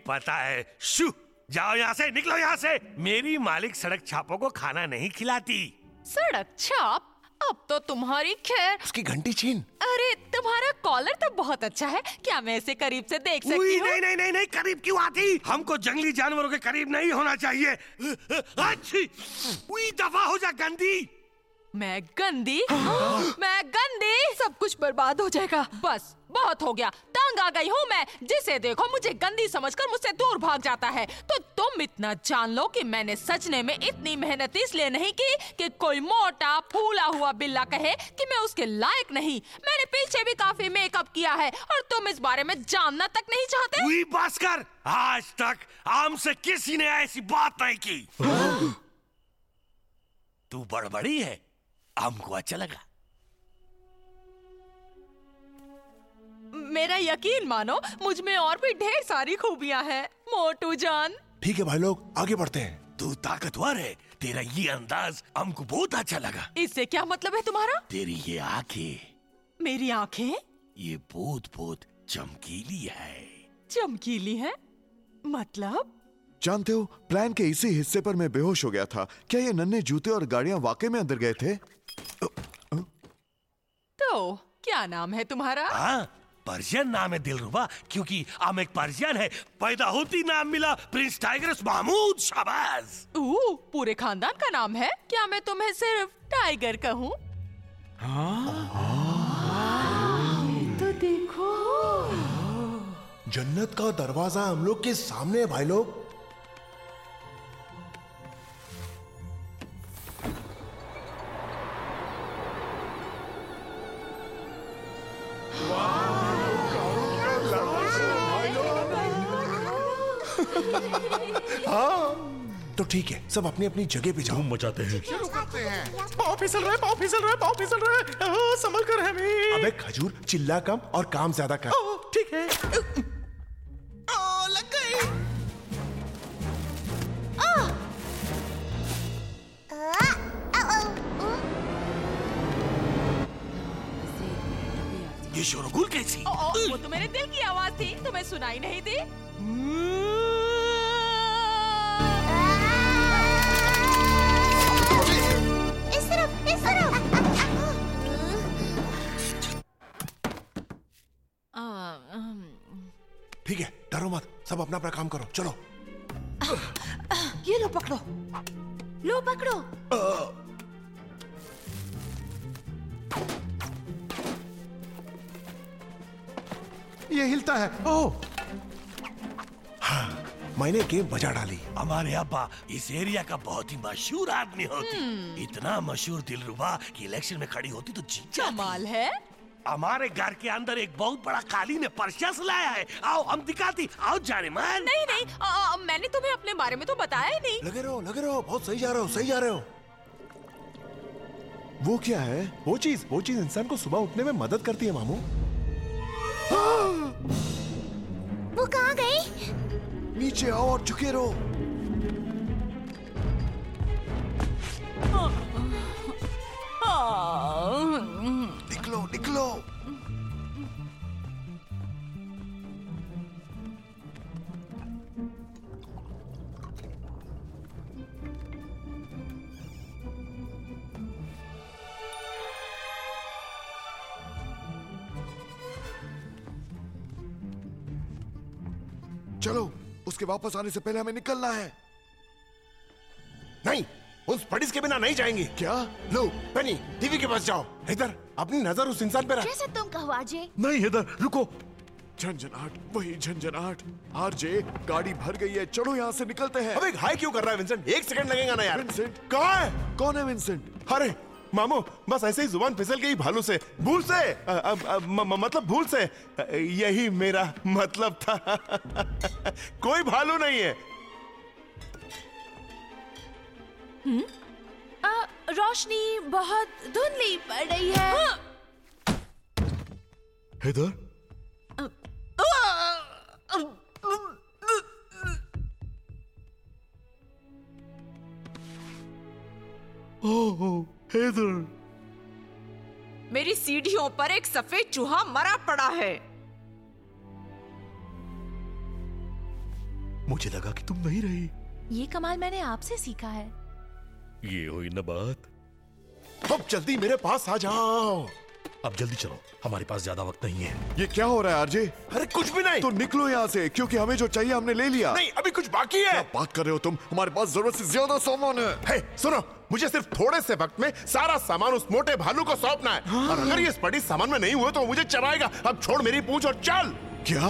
पता है। शू जाओ यहाँ से निकलो यहाँ से। मेरी मालिक सड़क छापों को खाना नहीं खिलाती। सड़क छाप? अब तो तुम्हारी खैर। उसकी घंटी छीन। अरे तुम्हारा कॉलर तो बहुत अच्छा है। क्या मैं इसे करीब से देख सकती हूँ? नहीं नहीं नहीं नहीं करीब क्यों आती? हमको जंगली जानवरों के करीब नहीं होना चाहिए। अच्छी। दफ़ा हो जा गंदी। मैं गंदी मैं गंदी। सब कुछ बर्बाद हो जाएगा। बस बहुत हो गया। तंग आ गई हूँ मैं। जिसे देखो मुझे गंदी समझकर मुझसे दूर भाग जाता है। तो तुम इतना जान लो कि मैंने सचने में इतनी मेहनत इसलिए नहीं की कि कोई मोटा फूला हुआ बिल्ला कहे कि मैं उसके लायक नहीं। मैंने पीछे भी काफ़ी मेकअप किया है और तुम इस बारे में जानना तक नहीं चाहते? बस आज तक आम से किसी ने ऐसी बात नहीं की। तू बड़बड़ी है। हमको अच्छा लगा। मेरा यकीन मानो मुझमें और भी ढेर सारी खूबियाँ हैं। मोटू जान। ठीक है भाई लोग आगे बढ़ते हैं। तू ताकतवर है। तेरा ये अंदाज हमको बहुत अच्छा लगा। इससे क्या मतलब है तुम्हारा? तेरी ये आँखें। मेरी आँखें? ये बहुत बहुत चमकीली है। चमकीली है? मतलब? जानते हो प्लान के इसी हिस्से पर मैं बेहोश हो गया था। क्या ये नन्हे जूते और गाड़ियाँ वाकई में अंदर गए थे? क्या नाम है तुम्हारा? हाँ पर्शियन नाम है दिलरुबा क्योंकि हम एक पर्शियन है। पैदा होती नाम मिला प्रिंस टाइगरस महमूद शाबाज। पूरे खानदान का नाम है? क्या मैं तुम्हें सिर्फ़ टाइगर कहूँ? तो देखो। जन्नत का दरवाज़ा हम लोग के सामने है भाई लोग। हाँ। तो ठीक है सब अपनी अपनी जगह पे जाओ। मचाते हैं। शुरू करते हैं? पाँव फिसल रहे पाँव फिसल रहे पाँव फिसल रहे। हाँ, संभल कर है मैं अबे खजूर चिल्ला कम और काम ज़्यादा कर। ठीक है। आ, लग गई ये शोरगुल कैसी? ओ, ओ, वो तो मेरे दिल की आवाज़ थी तुम्हें सुनाई नहीं दी। ठीक है डरो मत। सब अपना अपना काम करो। चलो। ये लो पकड़ो। लो पकड़ो। ये हिलता है। ओ। हाँ मैंने गेम बजा डाली। हमारे अब्बा इस एरिया का बहुत ही मशहूर आदमी होती। इतना मशहूर दिलरुबा कि इलेक्शन में खड़ी होती तो जीत जाती। कमाल है। हमारे घर के अंदर एक बहुत बड़ा कालीन है पर्शिया से लाया है। आओ हम दिखाती। आओ जाने मन नहीं नहीं आ, आ, मैंने तुम्हें अपने बारे में तो बताया ही नहीं। लगे रहो लगे रहो बहुत सही जा रहे हो सही जा रहे हो। वो क्या है? वो चीज़ वो चीज़ इंसान को सुबह उठने में मदद करती है मामू। वो कहाँ गई? नीचे आओ और झुके रहो। निकलो चलो उसके वापस आने से पहले हमें निकलना है। नहीं उस पड़िस के बिना नहीं जाएँगे। क्या? लो पेनी टीवी के पास जाओ। इधर अपनी नज़र उस इंसान पे रख। जैसे तुम कहो अजय नहीं इधर रुको। झंझनाट वही झंझनाट आरजे गाड़ी भर गई है चलो यहाँ से निकलते हैं। अबे हाय क्यों कर रहा है विंसेंट? एक सेकंड लगेगा ना यार। विंसेंट? कहाँ है? कौन है विंसेंट? अरे मामू बस ऐसे ही ज़ुबान फिसल गई भालू से। भूल से? अ, अ, अ, म, म, मतलब भूल से? यही मेरा मतलब था। कोई भालू नहीं है। हम्म? आ, रोशनी बहुत धुंधली पड़ रही है। इधर? ओह। हेदर। मेरी सीढ़ियों पर एक सफ़ेद चूहा मरा पड़ा है। मुझे लगा कि तुम नहीं रही। ये कमाल मैंने आपसे सीखा है। ये हुई ना बात अब जल्दी मेरे पास आ जाओ। अब जल्दी चलो। हमारे पास ज़्यादा वक्त नहीं है। ये क्या हो रहा है आरजे? अरे कुछ भी नहीं। तो निकलो यहाँ से क्योंकि हमें जो चाहिए हमने ले लिया। नहीं अभी कुछ बाकी है। क्या बात कर रहे हो तुम? हमारे पास ज़रूरत से ज़्यादा सामान है। हे, सुनो मुझे सिर्फ़ थोड़े से वक्त में सारा सामान उस मोटे भालू को सौंपना है। हाँ। और अगर ये स्पटी सामान में नहीं हुए तो मुझे चबाएगा अब छोड़ मेरी पूछ और चल। क्या?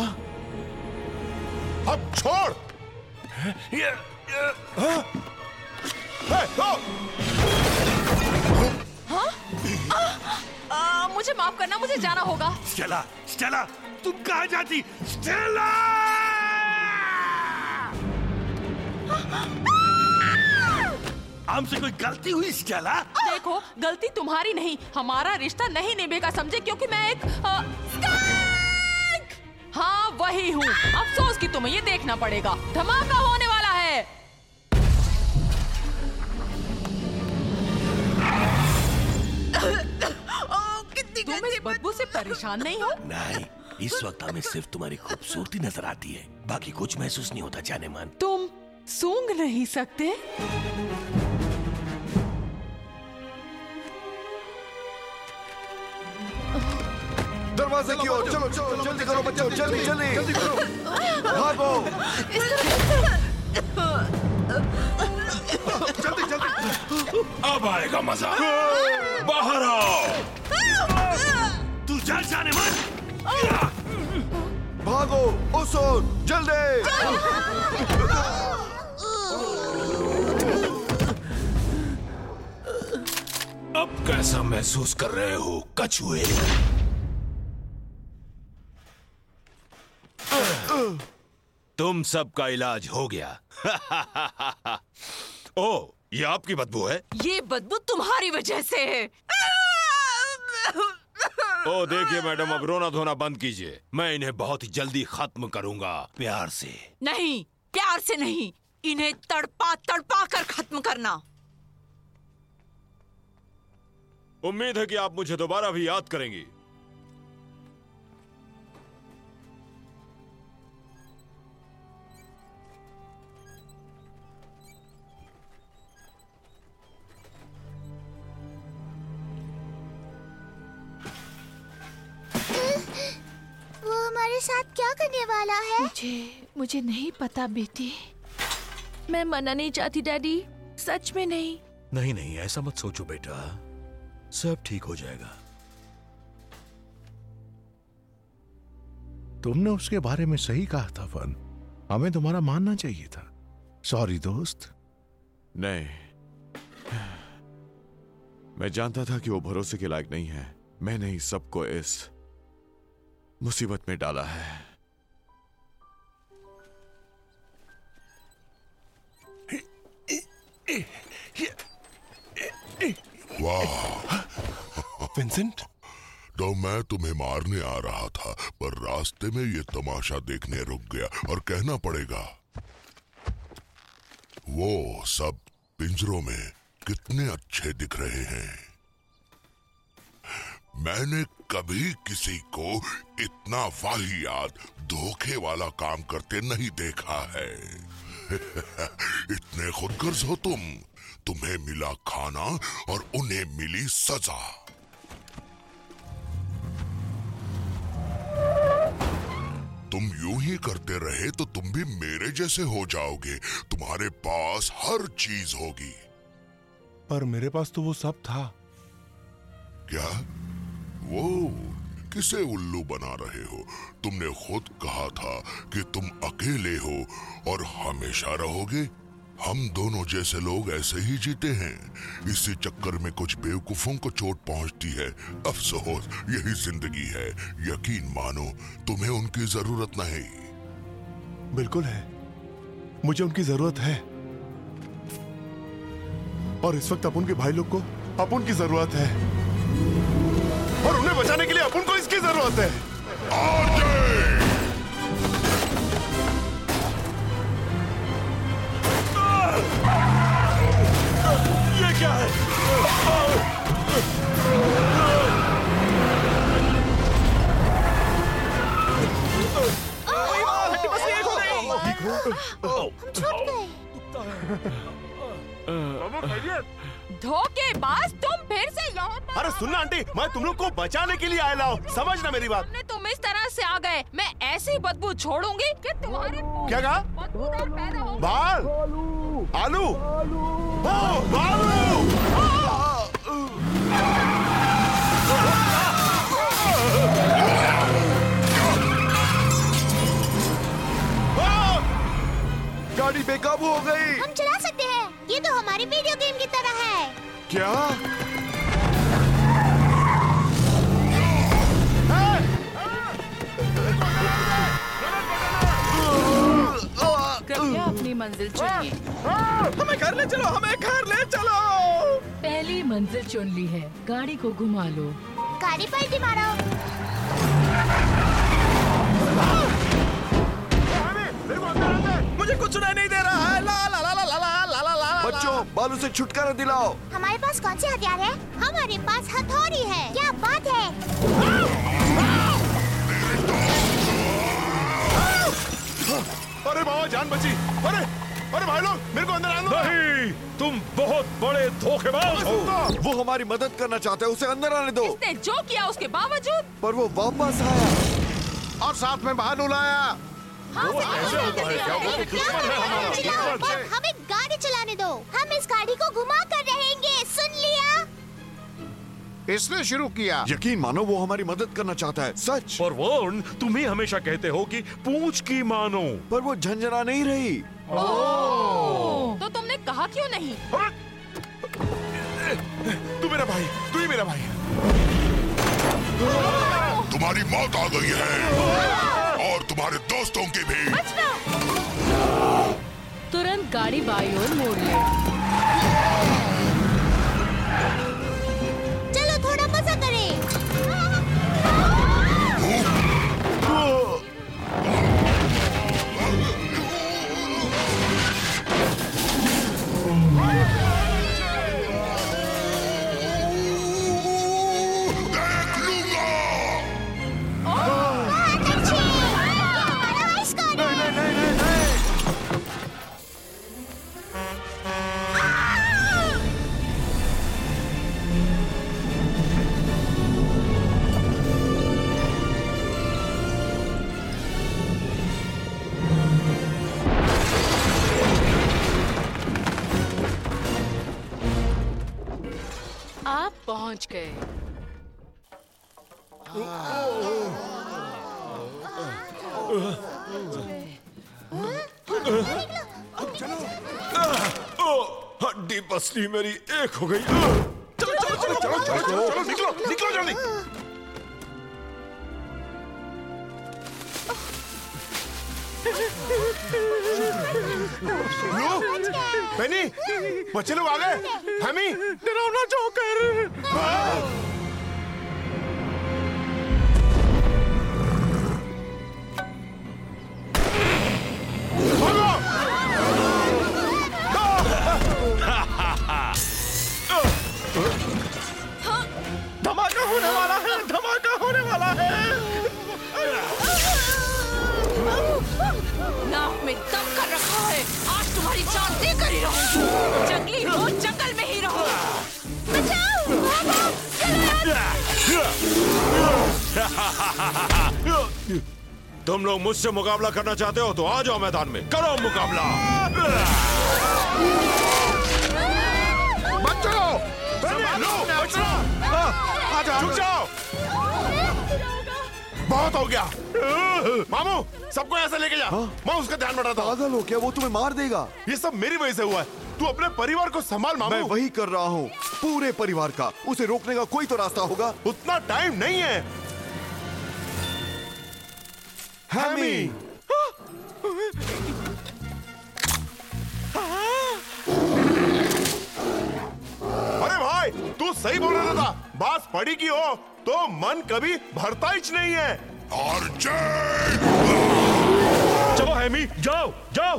अब छोड़। ये, ये, हाँ? हे! हाँ? आ, मुझे माफ़ करना मुझे जाना होगा। स्टेला स्टेला तुम कहाँ जाती? स्टेला! हमसे कोई गलती हुई स्टेला? देखो गलती तुम्हारी नहीं हमारा रिश्ता नहीं निभेगा समझे? क्योंकि मैं एक आ, हाँ वही हूँ। अफसोस कि तुम्हें ये देखना पड़ेगा। धमाका होने तुम इस बदबू से परेशान नहीं हो? नहीं इस वक्त हमें सिर्फ़ तुम्हारी खूबसूरती नज़र आती है। बाकी कुछ महसूस नहीं होता जाने मन तुम सूंघ नहीं सकते? दरवाजे की ओर चलो चलो जल्दी करो बच्चों जल्दी जल्दी। जल्दी करो भागो जल्दी जल्दी। अब आएगा मज़ा। बाहर आओ। तू चल जाने मन भागो उस ओर जल्दी। अब कैसा महसूस कर रहे हो कछुए? तुम सबका इलाज हो गया। ओ ये आपकी बदबू है? ये बदबू तुम्हारी वजह से है। ओ देखिए मैडम अब रोना धोना बंद कीजिए। मैं इन्हें बहुत ही जल्दी खत्म करूँगा। प्यार से। नहीं प्यार से नहीं। इन्हें तड़पा तड़पा कर खत्म करना। उम्मीद है कि आप मुझे दोबारा भी याद करेंगी। हमारे साथ क्या करने वाला है? मुझे मुझे नहीं पता बेटी। मैं मना नहीं चाहती डैडी। सच में नहीं। नहीं नहीं ऐसा मत सोचो बेटा। सब ठीक हो जाएगा। तुमने उसके बारे में सही कहा था फन। हमें तुम्हारा मानना चाहिए था। सॉरी दोस्त। नहीं। मैं जानता था कि वो भरोसे के लायक नहीं है। मैंने ही सबको इस मुसीबत में डाला है। वाह। विंसेंट? तो मैं तुम्हें मारने आ रहा था पर रास्ते में ये तमाशा देखने रुक गया और कहना पड़ेगा वो सब पिंजरों में कितने अच्छे दिख रहे हैं। मैंने कभी किसी को इतना वाहियात धोखे वाला काम करते नहीं देखा है। इतने खुदगर्ज हो तुम। तुम्हें मिला खाना और उन्हें मिली सजा। तुम यूँ ही करते रहे तो तुम भी मेरे जैसे हो जाओगे। तुम्हारे पास हर चीज़ होगी। पर मेरे पास तो वो सब था। क्या? वो किसे उल्लू बना रहे हो? तुमने खुद कहा था कि तुम अकेले हो और हमेशा रहोगे। हम दोनों जैसे लोग ऐसे ही जीते हैं। इसी चक्कर में कुछ बेवकूफों को चोट पहुँचती है। अफसोस, यही ज़िंदगी है। यकीन मानो, तुम्हें उनकी ज़रूरत नहीं। बिल्कुल है। मुझे उनकी ज़रूरत है। और इस वक्त अपुन के भाई लोग को अपुन की ज़रूरत है। Orden! Orden! Jäger! Oh, I'm sorry. धोखेबाज तुम फिर से यहाँ पर अरे सुनना आंटी मैं तुम लोग को बचाने के लिए आया हूँ समझ ना मेरी बात तुम इस तरह से आ गए मैं ऐसी बदबू छोड़ूँगी कि तुम्हारे क्या कहा बदबूदार पैदा होगी। बाल आलू गाड़ी बेकाबू हो गई हम हैं ये तो हमारी वीडियो गेम की तरह है। क्या? अपनी मंजिल चुनिए। हमें घर ले चलो हमें घर ले चलो। पहली मंजिल चुन ली है। गाड़ी को घुमा लो। गाड़ी पलटी मारो। मुझे कुछ सुनाई नहीं दे रहा है। ला ला ला ला ला। बच्चों बालू से छुटकारा दिलाओ। हमारे पास कौन से हथियार है? हमारे पास हथौड़ी है। क्या बात है? अरे बाबा जान बची। अरे अरे भाई लोग मेरे को अंदर आने। दो नहीं तुम बहुत बड़े धोखेबाज हो। वो हमारी मदद करना चाहते हैं उसे अंदर आने दो। इसने जो किया उसके बावजूद। पर वो वापस आया। और साथ में बहादुर लाया हाँ, वो कैसे होता है क्या वो दुश्मन है हमारा। हमें चलाने दो। हम इस गाड़ी को घुमा कर रहेंगे। सुन लिया? इसने शुरू किया। यकीन मानो वो हमारी मदद करना चाहता है। सच। पर वरुण तुम ही हमेशा कहते हो कि पूछ की मानो। पर वो झंझना नहीं रही। ओ। तो तुमने कहा क्यों नहीं? तू मेरा भाई तू ही मेरा भाई। तुम्हारी मौत आ गई है। और तुम्हारे दोस्तों की भी। तुरंत गाड़ी बाई ओर मोड़ ले। चलो थोड़ा मज़ा करें। पहुँच गए। हड्डी पसली मेरी, एक हो गई। चलो चलो चलो चलो चलो, निकलो निकलो जल्दी। लो बेनी, बच्चे लोग आ गए। हमी। डरावना जोकर धमाका होने वाला है, धमाका होने वाला है। में दम कर रखा है। आज तुम्हारी जान देकर ही रहूँगी जंगली हो जंगल में ही रहो। तुम लोग मुझसे मुकाबला करना चाहते हो तो आ जाओ मैदान में। करो मुकाबला। बच्चों लो बच्चों आ जाओ। जाओ। हो गया। मामू सबको ऐसे लेके जा। मैं उसका ध्यान बढ़ाता हूँ। पागल हो क्या? वो तुम्हें मार देगा। ये सब मेरी वजह से हुआ है। तू अपने परिवार को संभाल मामू। मैं वही कर रहा हूँ पूरे परिवार का। उसे रोकने का कोई तो रास्ता होगा। उतना टाइम नहीं है। हैमी। अरे भाई तू सही बोल रहा था। बात पड़ी की हो तो मन कभी भरता ही नहीं है। चलो हैमी जाओ जाओ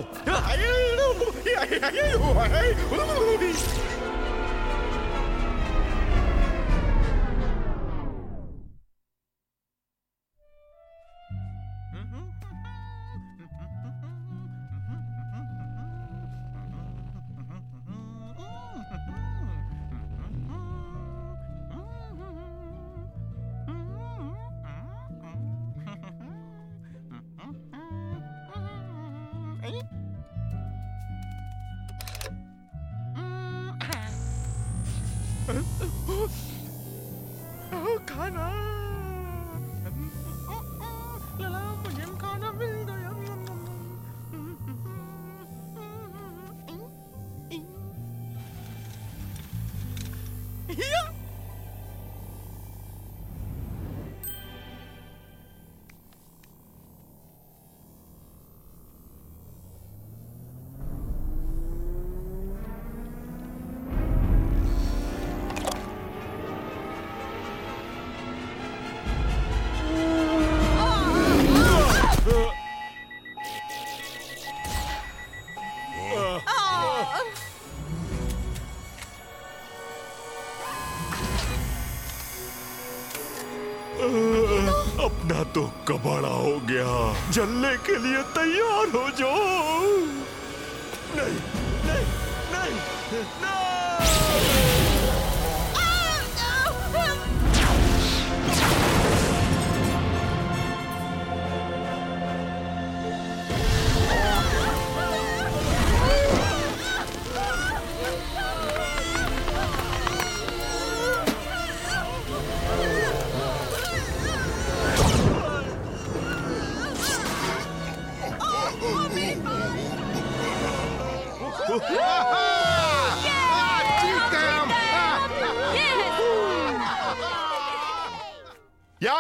के लिए तैयार हो जाओ।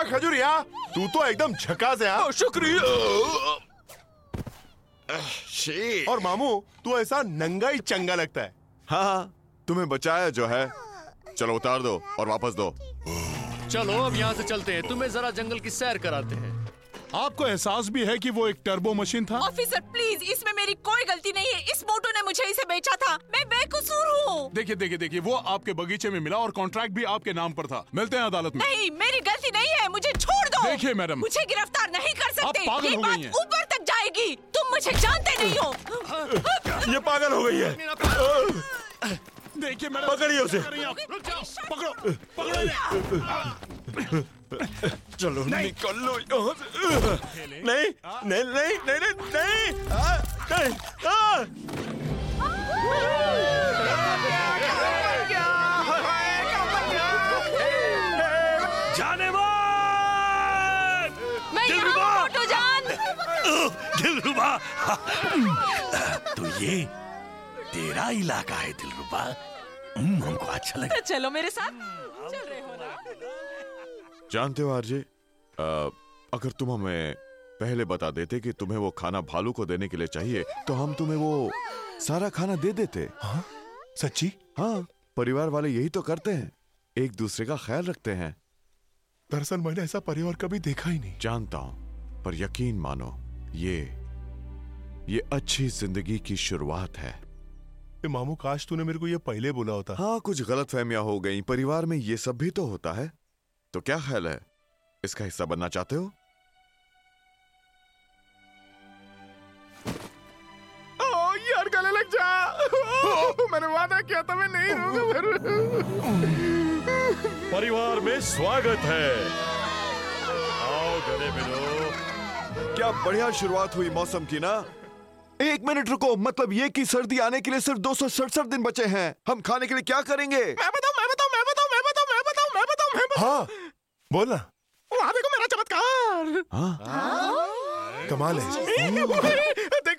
या खजूर या तू तो एकदम झकास है आ शुक्रिया। और मामू तू ऐसा नंगा ही चंगा लगता है। हाँ हाँ। तुम्हें बचाया जो है। चलो उतार दो और वापस दो। चलो अब यहाँ से चलते हैं। तुम्हें जरा जंगल की सैर कराते हैं। आपको एहसास भी है कि वो एक टर्बो मशीन था? ऑफिसर प्लीज़ इसमें मेरी कोई गलती नहीं है। इस मोटू ने मुझे इसे बेचा था। मैं बेकसूर हूँ। देखिए देखिए देखिए वो आपके बगीचे में मिला और कॉन्ट्रैक्ट भी आपके नाम पर था। मिलते हैं अदालत में। नहीं मेरी गलती नहीं है। मुझे छोड़ दो। देखिए, मैडम। मुझे गिरफ़्तार नहीं कर सकते। पागल ये हो गई हैं। ऊपर तक जाएगी। तुम मुझे जानते नहीं हो। ये पागल हो गई है। देखिए मैडम। पकड़िए उसे। पकड़ो। पकड़ो चलो निकल लो यहाँ से नहीं नहीं नहीं नहीं नहीं नहीं नहीं जाने दिलरुबा तो ये तेरा इलाका है दिलरुबा हमको अच्छा लगा चलो मेरे साथ चल रहे हो ना जानते हो आरजे अगर तुम हमें पहले बता देते कि तुम्हें वो खाना भालू को देने के लिए चाहिए तो हम तुम्हें वो सारा खाना दे देते। हाँ? सच्ची? हाँ परिवार वाले यही तो करते हैं। एक दूसरे का ख्याल रखते हैं। दरअसल मैंने ऐसा परिवार कभी देखा ही नहीं। जानता हूँ पर यकीन मानो ये ये अच्छी ज़िंदगी की शुरुआत है। मामू काश तूने मेरे को ये पहले बोला होता। हाँ कुछ गलत फहमियाँ हो गई। परिवार में ये सब भी तो होता है। तो क्या ख्याल है? इसका हिस्सा बनना चाहते हो? ओ यार गले लग जा। ओ, मैंने वादा किया था मैं नहीं फिर। परिवार में स्वागत है। आओ गले मिलो। क्या बढ़िया शुरुआत हुई मौसम की ना? एक मिनट रुको मतलब ये कि सर्दी आने के लिए सिर्फ़ दो सौ सड़सठ दिन बचे हैं। हम खाने के लिए क्या करेंगे? मैं बताऊँ मैं बताऊँ मैं बताऊँ। मैं बोल ना। हाँ बोलना देखो मेरा चमत्कार। हाँ। कमाल है। देखो देखो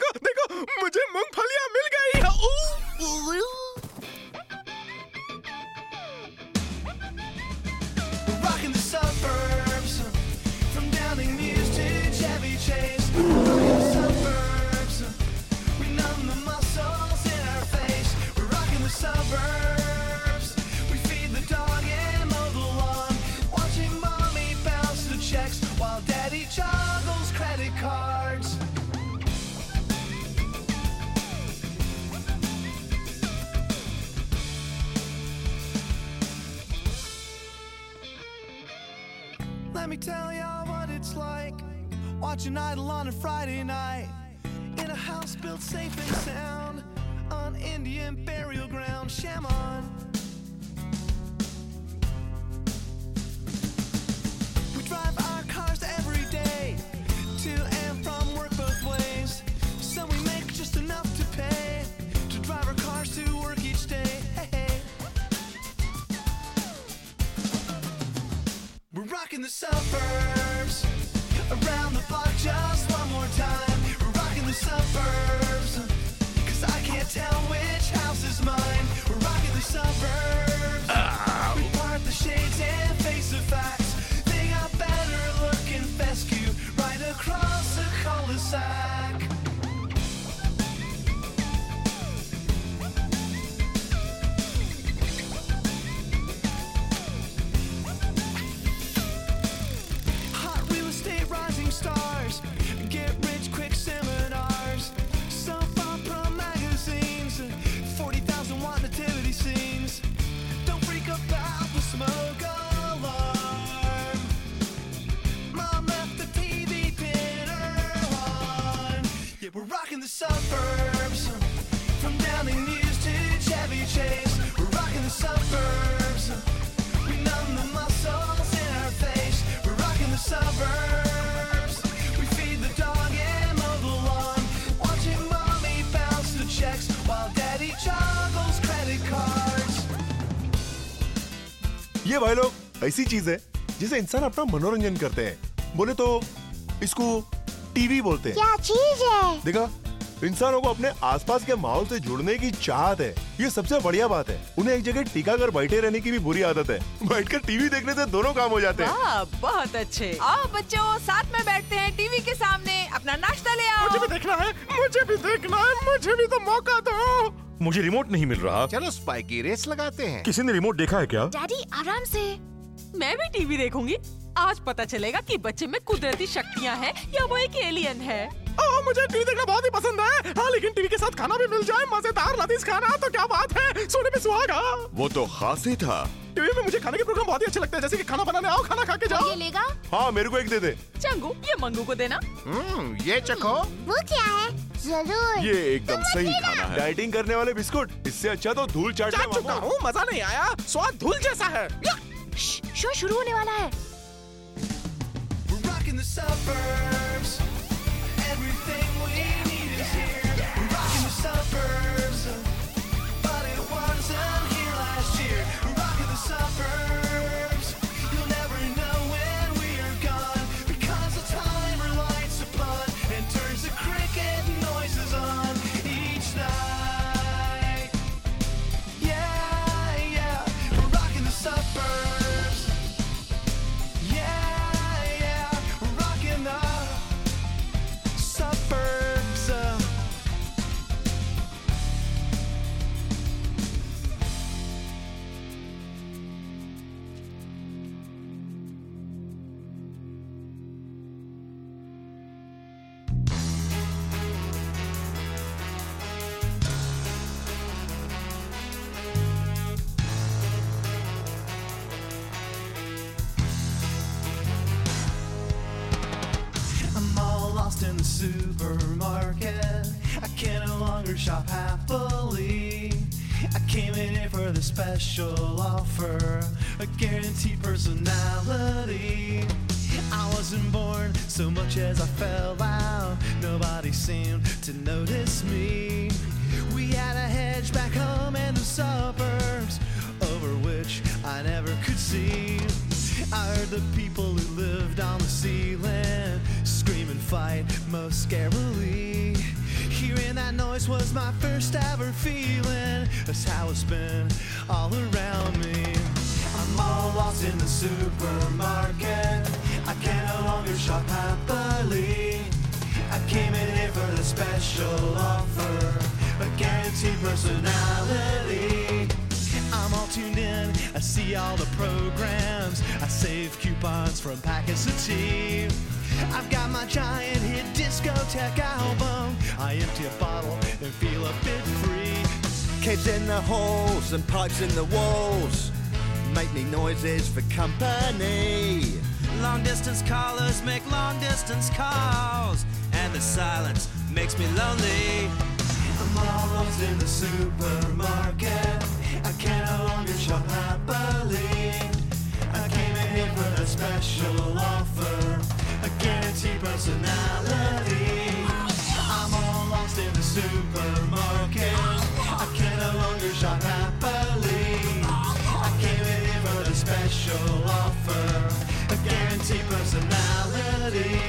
ऐसी चीज़ है जिसे इंसान अपना मनोरंजन करते हैं। बोले तो इसको टीवी बोलते हैं। क्या चीज़ है? देखा इंसानों को अपने आसपास के माहौल से जुड़ने की चाहत है। ये सबसे बढ़िया बात है। उन्हें एक जगह टिका कर बैठे रहने की भी बुरी आदत है। बैठ कर टीवी देखने से दोनों काम हो जाते हैं। बहुत अच्छे। आओ बच्चों साथ में बैठते हैं टीवी के सामने। अपना नाश्ता ले आओ। मुझे भी देखना है मुझे भी देखना है मुझे भी तो मौका दो। मुझे रिमोट नहीं मिल रहा। चलो स्पाई की रेस लगाते हैं। किसी ने रिमोट देखा है क्या? डैडी आराम से। मैं भी टीवी देखूँगी। आज पता चलेगा कि बच्चे में कुदरती शक्तियाँ हैं या वो एक एलियन है। ओ, मुझे टीवी देखना बहुत ही पसंद है। हाँ लेकिन टीवी के साथ खाना भी मिल जाए मज़ेदार लजीज खाना तो क्या बात है? सोने में सुहागा। वो तो खास ही था। टीवी में मुझे खाने के प्रोग्राम बहुत ही अच्छे लगते हैं जैसे कि खाना बनाने आओ खाना खा के जाओ ये लेगा? हाँ मेरे को एक दे दे। चंगू ये मंगू को देना। ये चखो। वो क्या है? ज़रूर। ये एकदम सही खाना है। डाइटिंग करने वाले बिस्कुट इससे अच्छा तो धूल चाट चुका हूँ मज़ा नहीं आया। स्वाद धूल जैसा है। शो शुरू होने वाला है। Supermarket. I can no longer shop happily. I came in here for the special offer, a guaranteed personality. I'm all tuned in, I see all the programs. I save coupons from packets of tea. I've got my giant hit discotheque album. I empty a bottle and feel a bit free. Kids in the halls and pipes in the walls make me noises for company. Long distance callers make long distance calls, and the silence makes me lonely. I'm all lost in the supermarket. I can no longer shop happily. I came in here for a special offer, a guaranteed personality. I'm all lost in the supermarket. I can no longer shop happily. Special offer, a guaranteed personality.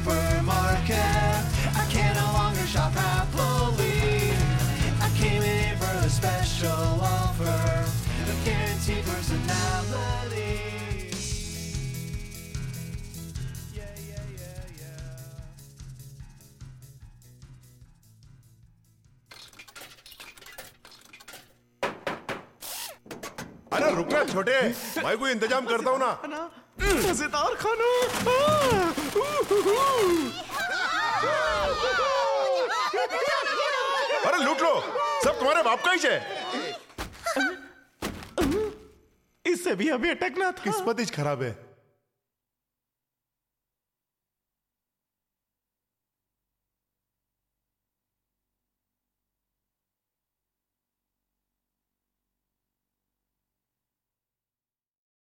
Supermarket. I can no longer shop happily. I came in here for the special offer, a guaranteed personality. अरे रुकना छोटे मैं कोई इंतज़ाम करता हूँ ना मज़ेदार खाना। अरे लूट लो, सब तुम्हारे बाप का ही है इससे भी अभी अटकना किस्मत ही खराब है।